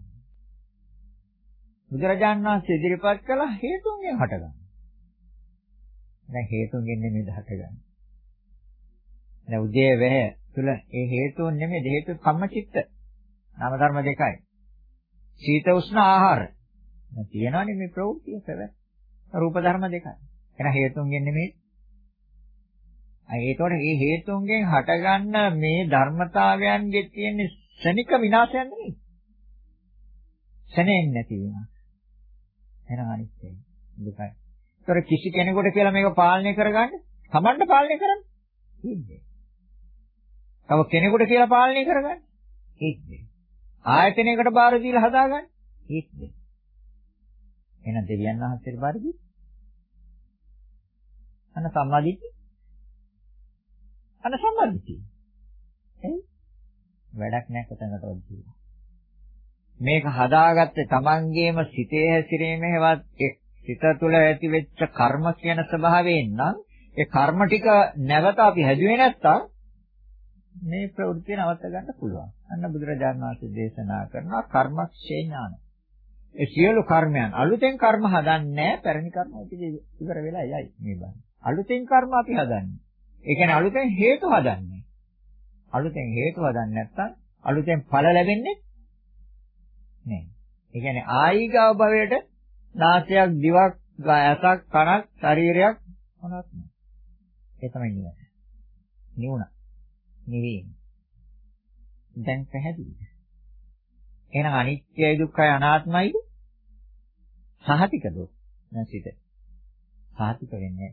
බුදුරජාණන් වහන්සේ ඉදිරිපත් කළ හේතුන්ගෙන් හටගන්න. දැන් හේතුන්ගෙන් නෙමෙයි හටගන්නේ. දැන් උදේ වෙහ තුල ඒ හේතුන් නෙමෙයි හේතු කම්මචිත්ත. නාම ධර්ම දෙකයි. සීත උෂ්ණ ආහාර. දැන් තියෙනවනේ මේ ප්‍රවෘත්තිය පැවැත්. රූප ධර්ම දෙකයි. එහෙනම් හේතුන්ගෙන් නෙමෙයි ඒතකොට මේ හේතුන්ගෙන් හටගන්න මේ ධර්මතාවයන්ගේ තියෙන ශනික විනාශයක් නෙමෙයි. ශනෙන් නැති වීම. එහෙනම් අනිත්‍යයි. දුකයි. ඒතර කිසි කෙනෙකුට කියලා මේක පාලනය කරගන්න, Tamanට පාලනය කරන්න ඉන්නේ. තව කෙනෙකුට කියලා පාලනය කරගන්න ඉන්නේ. ආයතනයකට බාර දීලා හදාගන්න ඉන්නේ. එහෙනම් දෙවියන් වහන්සේට බාර දී. අන්න සම්මාදිට්ඨිය අන්න සම්බන්ධිතිය. එයි වැඩක් නැහැ කොතනකටවත් කියලා. මේක හදාගත්තේ Tamangeema සිතේ හැසිරීමේවත් සිත තුළ ඇති වෙච්ච කර්ම කියන ස්වභාවයෙන් නම් ඒ කර්ම ටික නැවත අපි හැදුවේ නැත්තම් මේ ප්‍රවෘත්තිය නවත්ත ගන්න පුළුවන්. අන්න බුදුරජාණන් වහන්සේ දේශනා කරනවා කර්මක්ෂේ ඥාන. ඒ සියලු කර්මයන් අලුතෙන් කර්ම හදන්නේ පැරණි කර්ම ඉවර වෙලා යයි මේ බං. අලුතෙන් කර්ම අපි හදන්නේ. ඒ කියන්නේ අලුතෙන් හේතු හදන්නේ. අලුතෙන් හේතු හදන්නේ නැත්නම් අලුතෙන් ඵල ලැබෙන්නේ නෑ. ඒ කියන්නේ ආයිගාව භවයට නාසයක්, දිවක්, ඇසක්, කනක්, ශරීරයක් මොනවත් නෑ. ඒ තමයි නිවන. නිවුණ. නිවීම. දැන් පැහැදිලිද? එහෙනම් අනිත්‍යයි දුක්ඛයි අනාත්මයි සහතිකද? නැසිත. සහතික වෙන්නේ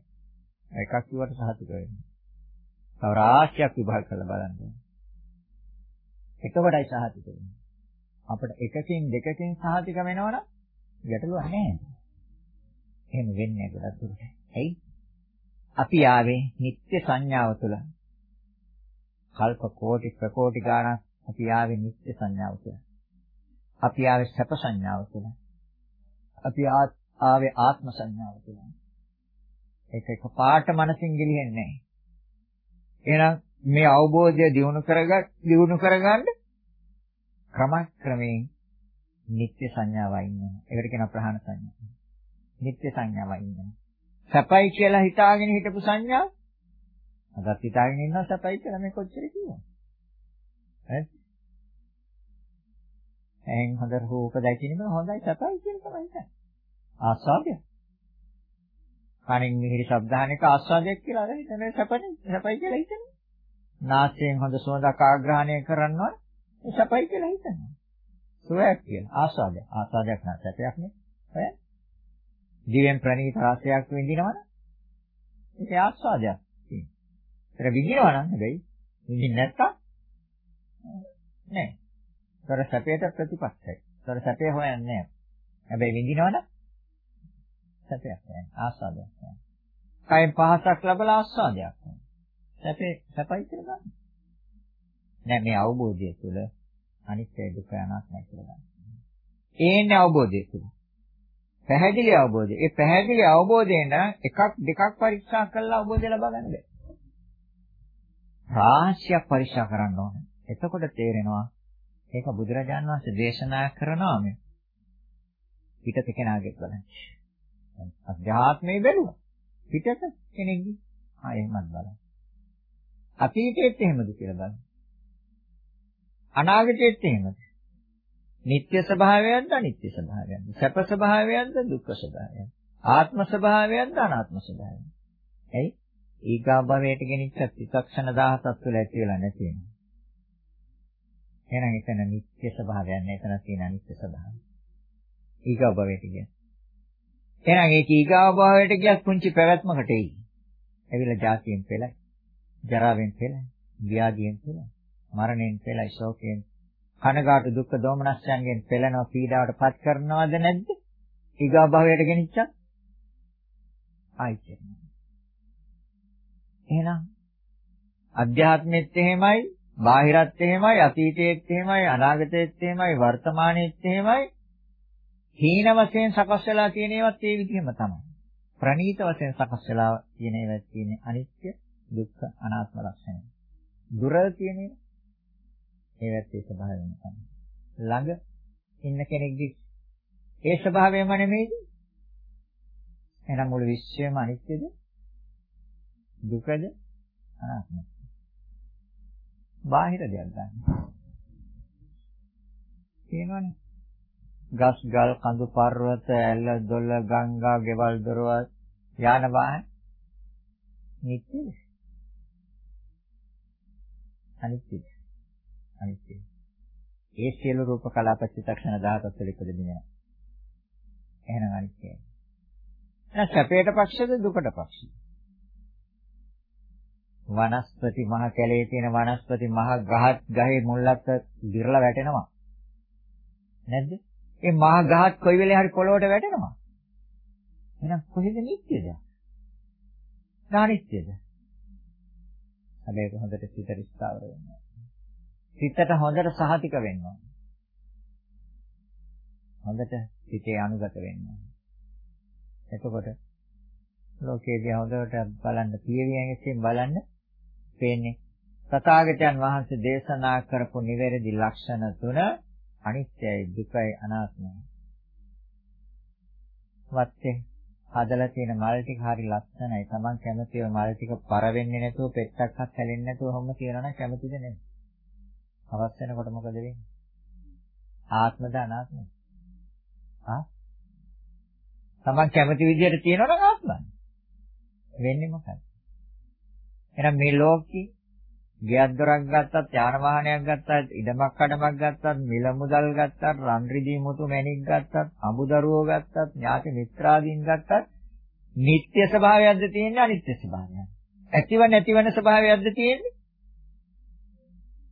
එකක් කිව්වට සහතික වෙන්නේ. තව රාශියක් විභාග කරලා බලන්න. එකවටයි සහතික වෙන්නේ. අපිට එකකින් දෙකකින් සහතික වෙනවනම් ගැටලුවක් නැහැ. එහෙම වෙන්නේ නැහැ ගොඩක් දුරට. ඇයි? අපි ආවේ නිත්‍ය සංඥාව තුළ. කල්ප කෝටි ප්‍රකෝටි ගාණක් අපි ආවේ නිත්‍ය සංඥාව තුළ. අපි ආවේ සැප සංඥාව තුළ. අපි ආවේ ආත්ම සංඥාව තුළ. ඒක එක පාට මනසින් ගිලිහෙන්නේ නැහැ. එහෙනම් මේ අවබෝධය දිනු කරගත් දිනු කරගන්න ක්‍රමක්‍රමයෙන් නිත්‍ය සංඥාවයි ඉන්නවා. ඒකට කියනවා ප්‍රහාණ සංඥා. නිත්‍ය සංඥාවයි ඉන්නවා. සැපයි කියලා හිතාගෙන හිටපු සංඥා අදත් හිතාගෙන ඉන්නවා සැපයි කියලා මේ කොච්චර කිව්වද? ඈ? එහෙන් හොඳ රූප දැකිනම හොඳයි සැපයි කියන තමයි හිතන්නේ. ආස්වාදය. කනින් මිහිරි ශබ්ද අහන එක ආස්වාදයක් කියලා අර හිතන්නේ සැපනේ සැපයි කියලා හිතන්නේ. නාසයෙන් හොඳ සුවඳක් ආග්‍රහණය කරනවා සැපයි කියලා හිතනවා. සුවයක් කියලා ආස්වාදයක්. ආස්වාදයක් නෑ සැපයක් නේ. ඈ? දිවෙන් ප්‍රණීත රසයක් විඳිනවනේ. ඒක ආස්වාදයක්. ඒක විඳිනවා නම් හැබැයි විඳින්නේ නැත්තම් නෑ. ඒතර සැපයට ප්‍රතිපක්ෂයි. ඒතර සැපේ හොයන්නේ නෑ. හැබැයි විඳිනවනම් සැපයක් නෑ. ආස්වාදයක් නෑ. කයෙන් පහසක් ලැබලා ආස්වාදයක් නෑ. සැපේ සැපයි කියලා ගන්න. නෑ මේ අවබෝධය තුළ අනිත්‍ය දුක අනාත්මයි කියලා ගන්න. ඒන්නේ අවබෝධය තුළ. පැහැදිලි අවබෝධය. ඒ පැහැදිලි අවබෝධයෙන් එකක් දෙකක් පරීක්ෂා කරලා අවබෝධය ලබා ගන්න බෑ. රාශියක් පරීක්ෂා කරන්න ඕනේ. එතකොට තේරෙනවා ඒක බුදුරජාණන් වහන්සේ දේශනා කරනවා මේ පිටත කෙනාගේ බලන්න. අධ්‍යාත්මයේ බැලුවා. පිටත කෙනෙක්ගේ ආ එහෙමත් බලන්න. අතීතයේත් එහෙමද කියලා බලන්න. අනාගතයේත් එහෙමද? නিত্য ස්වභාවයක්ද අනිත්‍ය ස්වභාවයක්ද? සැප ස්වභාවයක්ද දුක්ඛ ස්වභාවයක්ද? ආත්ම ස්වභාවයක්ද අනාත්ම ස්වභාවයක්ද? එයි ඊගා භවයට ගෙනිච්ච විචක්ෂණ 17ක් තුළ ඇති වෙලා නැති වෙනවා. එහෙනම් එතන නিত্য ස්වභාවයක් නෑ එතන තියෙන අනිත්‍ය ස්වභාවය. ඊගා භවයට කියන්නේ. එහෙනම් ඒක ඊගා භවයට ගියත් පුංචි පැවැත්මකට එයි. එවිලා ජාතියෙන් පෙළයි. ජරාවෙන් පෙළයි. ව්‍යාධියෙන් පෙළයි. මරණයෙන් පෙළයි. ශෝකයෙන් කනගාටු දුක්ඛ දෝමනස්යන්ගෙන් පෙළෙනවා පීඩාවට පත් කරනවද නැද්ද? ඊගා භවයට ගෙනිච්චා? ආයිත් එහෙනම් අධ්‍යාත්මෙත් එහෙමයි, බාහිරත් එහෙමයි, අතීතයේත් එහෙමයි, අනාගතයේත් එහෙමයි, වර්තමානයේත් එහෙමයි. හීන වශයෙන් සකස් වෙලා තියෙන ඒවාත් ඒ විදිහම තමයි. ප්‍රනීත වශයෙන් සකස් වෙලා තියෙන ඒවාත් තියෙන්නේ අනිත්‍ය, දුක්ඛ, අනාත්ම ලක්ෂණ. දුර තියෙන ඒවාත් ඒ ස්වභාවයම තමයි. ළඟ ඉන්න කෙනෙක්ගේ ඒ ස්වභාවයම නෙමෙයිද? එහෙනම් මුළු විශ්වයම අනිත්‍යද? දුකද? අනාත්මද? බාහිර දෙයක් ගන්න. තියෙනවනේ. ගස් ගල් කඳු පර්වත ඇල්ල දොළ ගංගා ගෙවල් දොරවල් යාන වාහන නිත්‍යද? අනිත්‍යද? අනිත්‍යද? ඒ සියලු රූප කලාප චිත්තක්ෂණ 17 තුළ ඉපදෙන්නේ නැහැ. එහෙනම් අනිත්‍යයි. එහෙනම් සැපයට පක්ෂද දුකට පක්ෂද? වනස්පති මහ කැලේ තියෙන වනස්පති මහ ගහත් ගහේ මුල්ලත් දිරලා වැටෙනවා. නැද්ද? ඒ මහ ගහත් කොයි වෙලේ හරි පොළොවට වැටෙනවා. එහෙනම් කොහෙද නිත්‍යද? නානිත්‍යද? හැබැයි හොඳට සිත ස්ථාවර වෙනවා. සිතට හොඳට සහතික වෙනවා. හොඳට සිතේ අනුගත වෙනවා. එතකොට ලෝකයේදී හොඳට බලන්න පියවියෙන් බලන්න පේන්නේ තථාගතයන් වහන්සේ දේශනා කරපු නිවැරදි ලක්ෂණ තුන අනිත්‍යයි දුකයි අනාත්මයි. වත්තේ හදලා තියෙන මල් ටික හරි ලස්සනයි. Taman කැමති ඔය මල් ටික පර වෙන්නේ නැතුව පෙත්තක්වත් හැලෙන්නේ නැතුව ඔහොම තියනවා නම් කැමතිද නැද්ද? අවස් වෙනකොට මොකද වෙන්නේ? ආත්මද අනාත්මද? ආ? Taman කැමති විදිහට තියනවා නම් ආත්මයි. වෙන්නේ මොකක්ද? එහෙනම් මේ ලෝකේ ගෙයක් දොරක් ගත්තත් යාන වාහනයක් ගත්තත් ඉඩමක් කඩමක් ගත්තත් මිල මුදල් ගත්තත් රන් රිදී මුතු මැණික් ගත්තත් අඹදරුවෝ ගත්තත් ඥාති මිත්‍රාදීන් ගත්තත් නিত্য ස්වභාවයක්ද තියෙන්නේ අනිත්‍ය ස්වභාවයක්ද? ඇතිව නැතිවන ස්වභාවයක්ද තියෙන්නේ?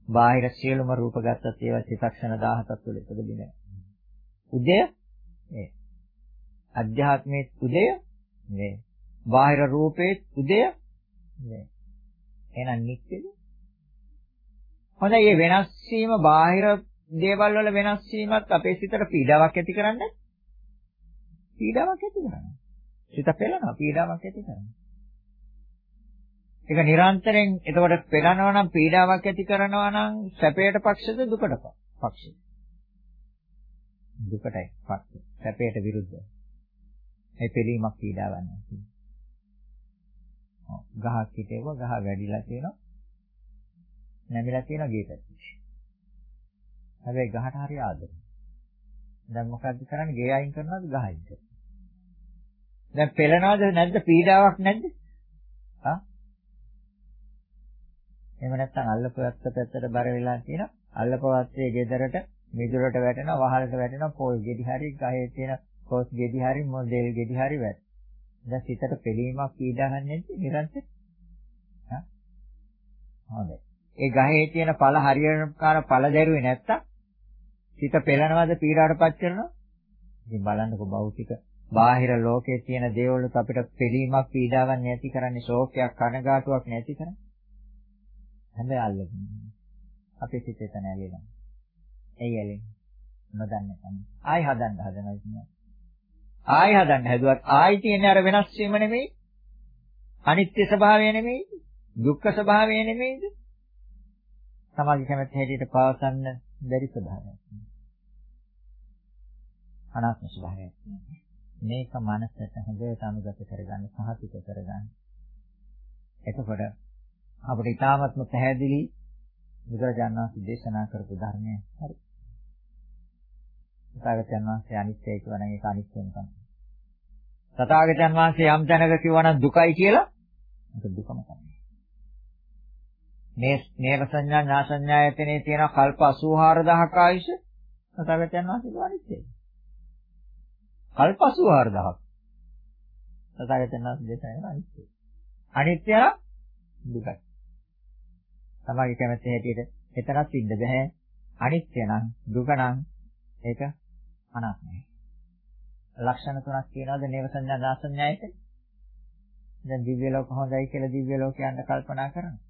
බාහිර සියලුම රූප ගත්තත් ඒවා චිත්තක්ෂණ 17ක් තුළ ඉපදෙන්නේ උදය මේ අධ්‍යාත්මයේ උදය මේ බාහිර රූපේ උදය මේ එහෙනම් නිත්‍යද? හොඳයි මේ වෙනස් වීම බාහිර දේවල් වල වෙනස් වීමත් අපේ සිතට පීඩාවක් ඇති කරන්නේ පීඩාවක් ඇති කරනවා. සිත පෙළනවා පීඩාවක් ඇති කරනවා. ඒක නිරන්තරයෙන් එතකොට පෙළනවා නම් පීඩාවක් ඇති කරනවා නම් සැපයට පක්ෂද දුකට පක්ෂද? දුකටයි පත්. සැපයට විරුද්ධයි. ඒ පිළීමක් පීඩාවක් නැහැ. ගහක් හිටේව ගහ වැඩිලා තියෙනවා. නැමිලා තියෙනවා ගේට. හැබැයි ගහට හරි ආදරේ. දැන් මොකද්ද කරන්නේ? ගේ අයින් කරනවද ගහ අයින් කරනවද? දැන් පෙළනවද නැද්ද? පීඩාවක් නැද්ද? හා? එහෙම නැත්නම් අල්ලපුවත් පැත්තට බර වෙලා තියෙනවා. අල්ලපවත්තේ ගෙදරට මිදුරට වැටෙනවා, වහලට වැටෙනවා, පොල් ගෙඩි හරි ගහේ තියෙන කොස් ගෙඩි හරි මොදෙල් ගෙඩි හරි වැටෙනවා. දැන් සිතට පිළීමක් පීඩා ගන්න නැද්ද නිරන්තර? හා? හොඳයි. ඒ ගහේ තියෙන පළ හරියට කාර පළ දැරුවේ නැත්තම් සිත පෙළනවද පීඩාවටපත් කරනවද? ඉතින් බලන්නකො භෞතික බාහිර ලෝකයේ තියෙන දේවලුත් අපිට පිළීමක් පීඩාවක් නැති කරන්නේ ශෝකයක් කනගාටුවක් නැති කරන්නේ. හැබැයි අල්ලගෙන. අපේ සිතේ තන ඇලෙනවා. එයි ඇලෙන්නේ. නොදන්නේ නැහැ. ආයි හදන්න හදනවා කියන්නේ. ආයි හදන්න හැදුවත් ආයි තියෙන්නේ අර වෙනස් වීම නෙමෙයි. අනිත්‍ය ස්වභාවය නෙමෙයි. දුක්ඛ ස්වභාවය නෙමෙයිද? සමාධි කැමැත්ත හැටියට පවසන්න බැරි ස්වභාවයක්. අනාත්ම ස්වභාවයක් මේක මනසට හොඳට අනුගත කරගන්න සහතික කරගන්න. එතකොට අපිට ඊටාත්ම පැහැදිලි බුදුරජාණන් වහන්සේ දේශනා කරපු ධර්මය හරි. තථාගතයන් වහන්සේ අනිත්‍යයි කියවනම් ඒක අනිත්‍යම තමයි. තථාගතයන් වහන්සේ යම් තැනක කිව්වනම් දුකයි කියලා ඒක දුකම තමයි. මේ නේව සංඥා ඥා සංඥායතනේ තියෙන කල්ප 84000ක ආයුෂ තථාගතයන් වහන්සේ අනිත්‍යයි. කල්ප 84000ක්. තථාගතයන් වහන්සේ දේශනා කරන අනිත්‍ය. අනිත්‍ය දුකයි. තමයි කැමැත්ත හැටියට එතරම් ඉන්න බෑ. අනිත්‍ය නම් දුක නම් ඒක අනාත්මයි. ලක්ෂණ තුනක් කියනවාද නේව සංඥා දාසඤ්ඤායක? දැන් දිව්‍ය ලෝක හොඳයි කියලා දිව්‍ය ලෝකයන්ට කල්පනා කරනවා.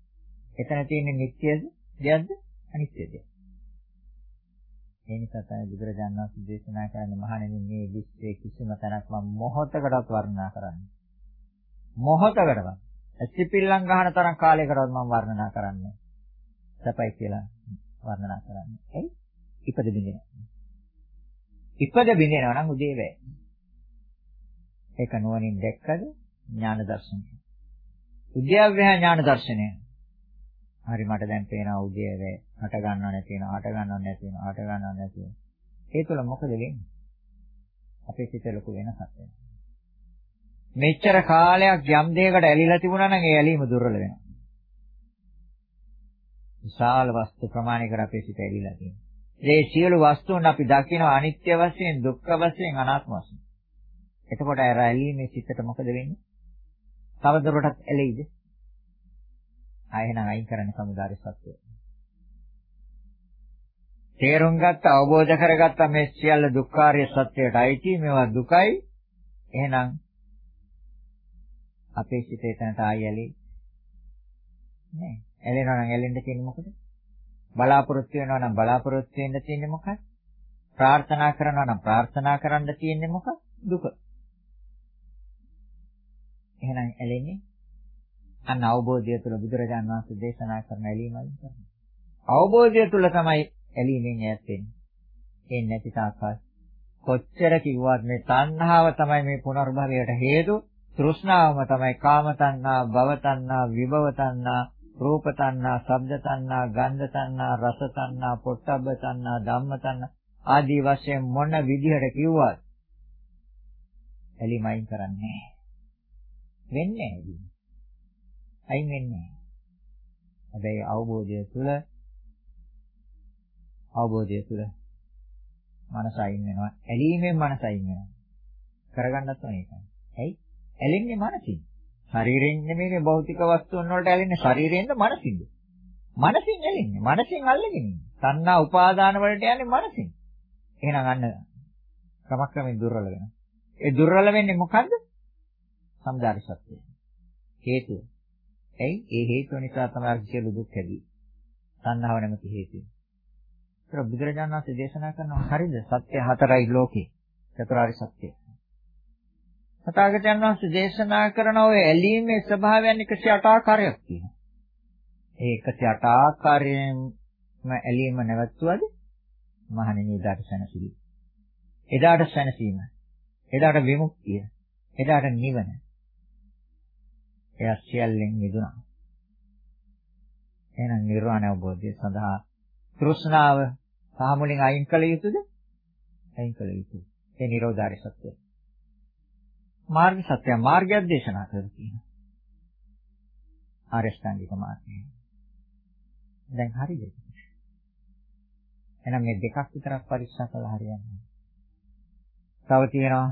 එතන තියෙන්නේ නිට්ටයද? දෙයක්ද? අනිත්‍යද? ඒ නිසා තමයි බුදුරජාණන් වහන්සේ දේශනා කරන්නේ මහණෙනි මේ විශ්වයේ කිසිම තැනක් මම මොහොතකටවත් වර්ණනා කරන්නේ. මොහොතකටවත්. ඇසිපිල්ලම් ගන්න තරම් කාලයකටවත් මම වර්ණනා කරන්නේ. සපයි කියලා වර්ණනා කරන්නේ. එයි ඉපද බින්දිනවා. ඉපද බින්දිනවා නම් උදේ වේ. ඒක නුවණින් දැක්කද? ඥාන දර්ශනය. උද්‍යව්‍ය ඥාන දර්ශනය. හරි මට දැන් පේනවා උදේ වේ හට ගන්නව නැති වෙනවා හට ගන්නව නැති වෙනවා හට ගන්නව නැති වෙනවා. ඒ තුළ මොකද වෙන්නේ? අපේ සිත ලොකු වෙනසක් වෙනවා. මෙච්චර කාලයක් යම් දෙයකට ඇලිලා තිබුණා නම් ඒ ඇලීම දුර්වල වෙනවා. විශාල වස්තු ප්‍රමාණයකට අපේ සිත ඇලිලා තියෙනවා. ඒ සියලු වස්තුන් අපි දකින අනිත්‍ය වශයෙන් දුක්ඛ වශයෙන් අනාත්ම වශයෙන් එතකොට අර ඇලීමේ සිතට මොකද වෙන්නේ තවදුරටත් ඇලෙයිද ආයෙනම් අයින් කරන්න සමුදාය සත්‍යය. තේරුම් ගත්ත අවබෝධ කරගත්ත මේ සියල්ල දුක්ඛාරිය සත්‍යයට අයිති මේවා දුකයි. එහෙනම් අපේ සිතේ තනට ආයෙලි නෑ. ඇලෙනවා නම් ඇලෙන්න තියෙන්නේ මොකද? බලාපොරොත්තු වෙනවා නම් බලාපොරොත්තු වෙන්න තියෙන්නේ මොකක්ද? ප්‍රාර්ථනා කරනවා නම් ප්‍රාර්ථනා කරන්න තියෙන්නේ මොකක්ද? දුක. එහෙනම් ඇලෙන්නේ අන්න අවබෝධය තුළ බුදුරජාන් වහන්සේ දේශනා කරන ඇලීමයි කරන්නේ. අවබෝධය තුළ තමයි ඇලීමෙන් ඈත් වෙන්නේ. ඒ නැති තාක්කල් කොච්චර කිව්වත් මේ තණ්හාව තමයි මේ පුනර්භවයට හේතු. තෘෂ්ණාවම තමයි කාම තණ්හා, භව තණ්හා, විභව තණ්හා, රූප තණ්හා, ශබ්ද තණ්හා, ගන්ධ තණ්හා, රස තණ්හා, පොට්ටබ්බ තණ්හා, ධම්ම තණ්හා ආදී වශයෙන් මොන විදිහට කිව්වත් ඇලිමයින් කරන්නේ වෙන්නේ නැහැ. අයින් වෙන්නේ හැබැයි අවබෝධය තුළ අවබෝධය තුළ මනස අයින් වෙනවා. ඇලීමෙන් මනස අයින් වෙනවා. කරගන්නත් ඕනේ ඒකයි. ඇයි? ඇලෙන්නේ මනසින්. ශරීරයෙන් නෙමෙයි මේ භෞතික වස්තුන් වලට ඇලෙන්නේ ශරීරයෙන්ද මනසින්ද? මනසින් ඇලෙන්නේ. මනසින් අල්ලගෙන ඉන්නේ. තණ්හා උපාදාන වලට යන්නේ මනසින්. එහෙනම් අන්න ක්‍රමක්‍රමයෙන් දුර්වල වෙනවා. ඒ දුර්වල වෙන්නේ මොකද්ද? සම්දාර සත්‍යය. හේතුව. ඇයි? ඒ හේතුව නිසා තමයි සියලු දුක් හැදී. තණ්හාව නැමැති හේතුව. ඒක බුදුරජාණන් වහන්සේ දේශනා කරනවා හරිද? සත්‍ය හතරයි ලෝකේ. චතුරාර්ය සත්‍ය. සතාගතයන් වහන්සේ දේශනා කරන ඔය ඇලීමේ ස්වභාවයන් 108 ආකාරයක් තියෙනවා. ඒ 108 ආකාරයෙන්ම ඇලීම නැවතුවද? මහණෙනි දර්ශන සිලි. එදාට සැනසීම. එදාට විමුක්තිය. එදාට නිවන. එයා සියල්ලෙන් මිදුණා. එහෙනම් නිර්වාණ අවබෝධය සඳහා තෘෂ්ණාව සාමුලින් අයින් කළ යුතුද? අයින් කළ යුතුයි. ඒ නිරෝධාරි සත්‍යය. මාර්ග සත්‍ය මාර්ගයක් දේශනා කරලා තියෙනවා. ආරෂ්ඨාංගික මාර්ගය. දැන් හරිද? එහෙනම් මේ දෙකක් විතරක් පරීක්ෂා කළා හරියන්නේ. තව තියෙනවා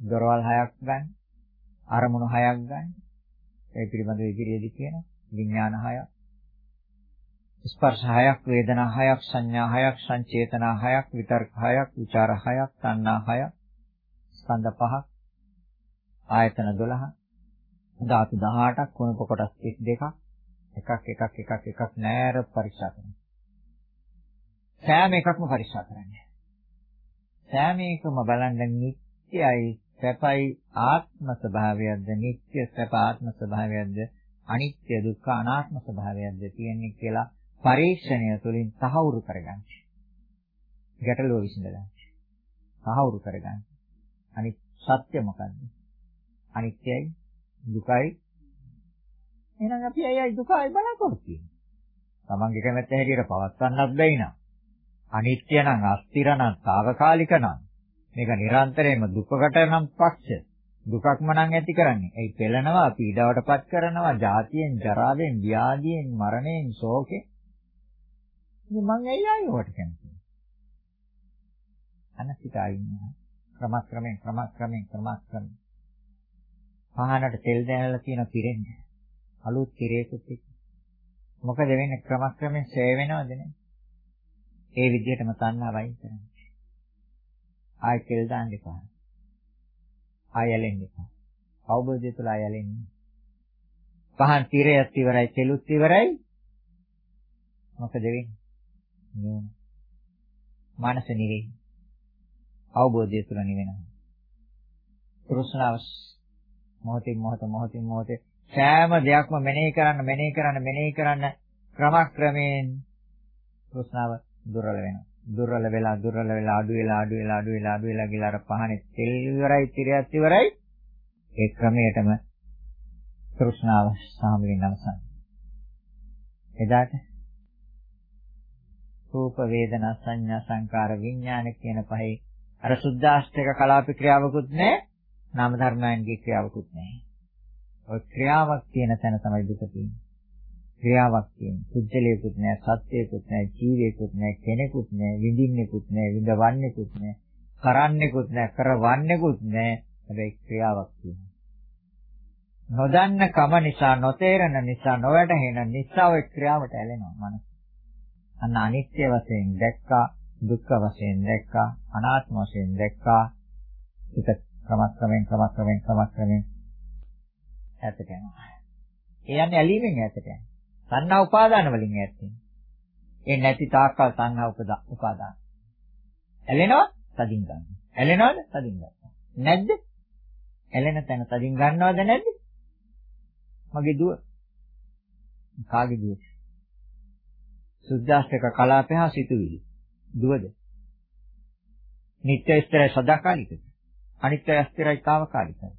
දොරවල් හයක් ගන්න, අරමුණු හයක් ගන්න. ඒ පිළිබඳව ඉදිරියේදී කියන විඥාන හයක්. ස්පර්ශ හයක්, වේදනා හයක්, සංඥා හයක්, සංචේතනා හයක්, විතර්ක හයක්, ਵਿਚාර හයක්, තණ්හා හයක්, ස්කන්ධ පහක්, ආයතන 12, ධාතු 18ක්, කුණප කොටස් 32ක්, එකක් එකක් එකක් එකක් නෑර පරික්ෂා කරනවා. සෑම එකක්ම පරික්ෂා කරන්නේ. සෑම එකම බලන්න නිත්‍යයි සැපයි ආත්ම ස්වභාවයක්ද නිත්‍ය සැප ආත්ම ස්වභාවයක්ද අනිත්‍ය දුක්ඛ අනාත්ම ස්වභාවයක්ද තියෙන්නේ කියලා පරීක්ෂණය තුළින් තහවුරු කරගන්න. ගැටලුව විසඳගන්න. තහවුරු කරගන්න. අනිත් සත්‍ය මොකද්ද? අනිත්‍යයි දුකයි එහෙනම් අපි අයයි දුකයි බලාපොරොත්තු වෙන්නේ. තමන්ගේ කැමැත්ත හැටියට පවත්වන්නත් බැයි නා. අනිත්‍ය නම් අස්තිර නම් తాවකාලික නම් මේක නිරන්තරයෙන්ම දුකකට නම් පක්ෂ දුකක්ම නම් ඇති කරන්නේ. ඒ පෙළනවා පීඩාවටපත් කරනවා ජාතියෙන් ජරාවෙන් ව්‍යාධියෙන් මරණයෙන් ශෝකේ. ඉතින් මං ඇයි ආයෙවට කැමති? අනසිතයි ඉන්නවා. ක්‍රමක්‍රමයෙන් ක්‍රමක්‍රමයෙන් ක්‍රමක්‍රමයෙන් පහනට තෙල් දැනලා තියෙන පිරෙන්නේ. අලුත් තිරේකුත් එක්ක. මොකද වෙන්නේ ක්‍රමක්‍රමයෙන් ඡය වෙනවද නේ? ඒ විදිහටම තණ්හාව වයින් කරන්නේ. ආයෙ කෙල් දාන්න එපා. ආයෙ ඇලෙන්න එපා. අවබෝධය තුළ ආයෙ ඇලෙන්නේ. පහන් තිරයත් ඉවරයි, කෙලුත් ඉවරයි. මොකද වෙන්නේ? නෝන. මානස නිවේ. අවබෝධය තුළ නිවෙනවා. තෘෂ්ණාව මොහොතින් මොහොත මොහොතින් මොහොතේ සෑම දෙයක්ම මෙනෙහි කරන්න මෙනෙහි කරන්න මෙනෙහි කරන්න ක්‍රමක්‍රමයෙන් තෘෂ්ණාව දුර්වල වෙනවා. දුර්වල වෙලා දුර්වල වෙලා අඩු වෙලා අඩු වෙලා අඩු වෙලා අඩු වෙලා ගිහලා අර පහනේ තෙල් ඉවරයි තිරයත් ඉවරයි. ඒ ක්‍රමයටම තෘෂ්ණාව සාමයෙන් අවසන්. එදාට රූප වේදනා සංඥා සංකාර විඥාන කියන පහේ අර සුද්ධාෂ්ටක කලාප ක්‍රියාවකුත් නැහැ. නාම ධර්මයන්ගේ ක්‍රියාවකුත් නැහැ. ඔය ක්‍රියාවක් තියෙන තැන තමයි දුක තියෙන්නේ. ක්‍රියාවක් තියෙන්නේ. කුජලයකුත් නැහැ, සත්‍යයකුත් නැහැ, ජීවයකුත් නැහැ, කෙනෙකුත් නැහැ, විඳින්නෙකුත් නැහැ, විඳවන්නෙකුත් නැහැ, කරන්නෙකුත් නැහැ, කරවන්නෙකුත් නැහැ. හැබැයි ක්‍රියාවක් තියෙනවා. නොදන්න කම නිසා, නොතේරෙන නිසා, නොවැටහෙන නිසා ඔය ක්‍රියාවට ඇලෙනවා මනස. අන්න අනිත්‍ය වශයෙන් දැක්කා, දුක්ඛ වශයෙන් දැක්කා, අනාත්ම වශයෙන් දැක්කා. ඒක ක්‍රමක්‍රමෙන් ක්‍රමක්‍රමෙන් ක්‍රමක්‍රමෙන් ඈතට යනවා. ඒ යන්නේ ඇලීමෙන් ඈතට යනවා. සංනා උපාදාන වලින් ඈත් වෙනවා. ඒ නැති තාක්කල් සංනා උපාදාන. ඇලෙනවා තදින් ගන්න. ඇලෙනවද තදින් ගන්නවා. නැද්ද? ඇලෙන තැන තදින් ගන්නවද නැද්ද? මගේ දුව. කාගේ දුව? සුද්ධාස්තක කලාපය හා සිතුවිලි. දුවද? නිත්‍ය ස්ථිර සදාකාලිකද? අනිත්‍ය ස්ථිරයි తాවකාලිකයි.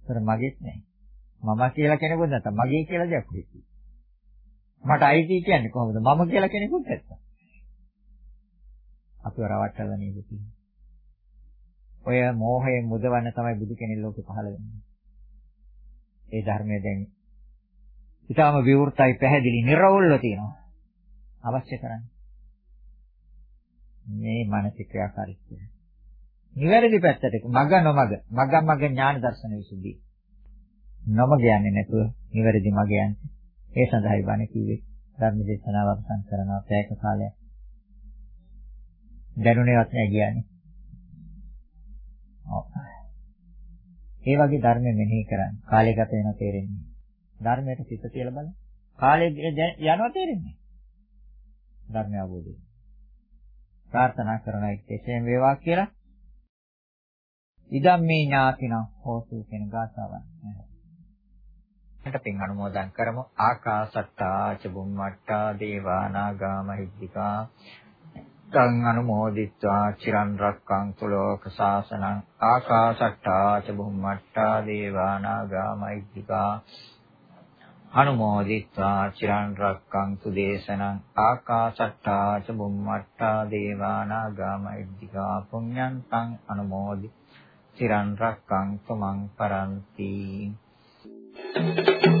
ඒතර මගෙත් නැහැ. මම කියලා කෙනෙකුත් නැත්නම් මගේ කියලා දෙයක් නෙවෙයි. මට අයිති කියන්නේ කොහොමද? මම කියලා කෙනෙකුත් නැත්නම්. අපිව රවට්ටලා නේද තියෙන්නේ. ඔය මෝහයෙන් මුදවන්න තමයි බුදු කෙනෙක් ලෝකේ පහළ වෙන්නේ. ඒ ධර්මය දැන් ඊටාම විවෘතයි පැහැදිලි නිර්වෘල්ව තියෙනවා. අවශ්‍ය කරන්නේ. මේ මානසික ක්‍රියාකාරීත්වය. නිවැරදි පැත්තට මග නොමග මග මග ඥාන දර්ශන විසුද්ධිය. නොමග යන්නේ නැතුව නිවැරදි මග යන්නේ. ඒ සඳහායි බණ කිව්වේ ධර්ම දේශනාව අවසන් කරනවා පැයක කාලයක්. දැනුණේවත් නෑ කියන්නේ. ඔව්. ඒ වගේ ධර්ම මෙනෙහි කරන්න කාලය ගත වෙන තේරෙන්නේ. ධර්මයට සිත තියලා බලන්න. කාලය යනවා තේරෙන්නේ. ධර්ම අවබෝධය. ප්‍රාර්ථනා කරනවා විශේෂයෙන් වේවා කියලා. ඉදම් මේ ඥාතිනම් හෝසු කියන ගාථාවක් නැහැ. අපට පින් අනුමෝදන් කරමු ආකාසට්ටා චබුම්මට්ටා දේවානාගා මහිද්దికා තං අනුමෝදිත්වා චිරන් රක්කන්තු ලෝක සාසනං ආකාසට්ටා චබුම්මට්ටා දේවානාගා මහිද්దికා අනුමෝදිත්වා චිරන් රක්කන්තු දේශනං ආකාශට්ටා ච බුම්මට්ටා දේවා නාග මහිද්దికා පුඤ්ඤන්තං අනුමෝදි චිරන් රක්කන්තු මං පරන්ති Thank you.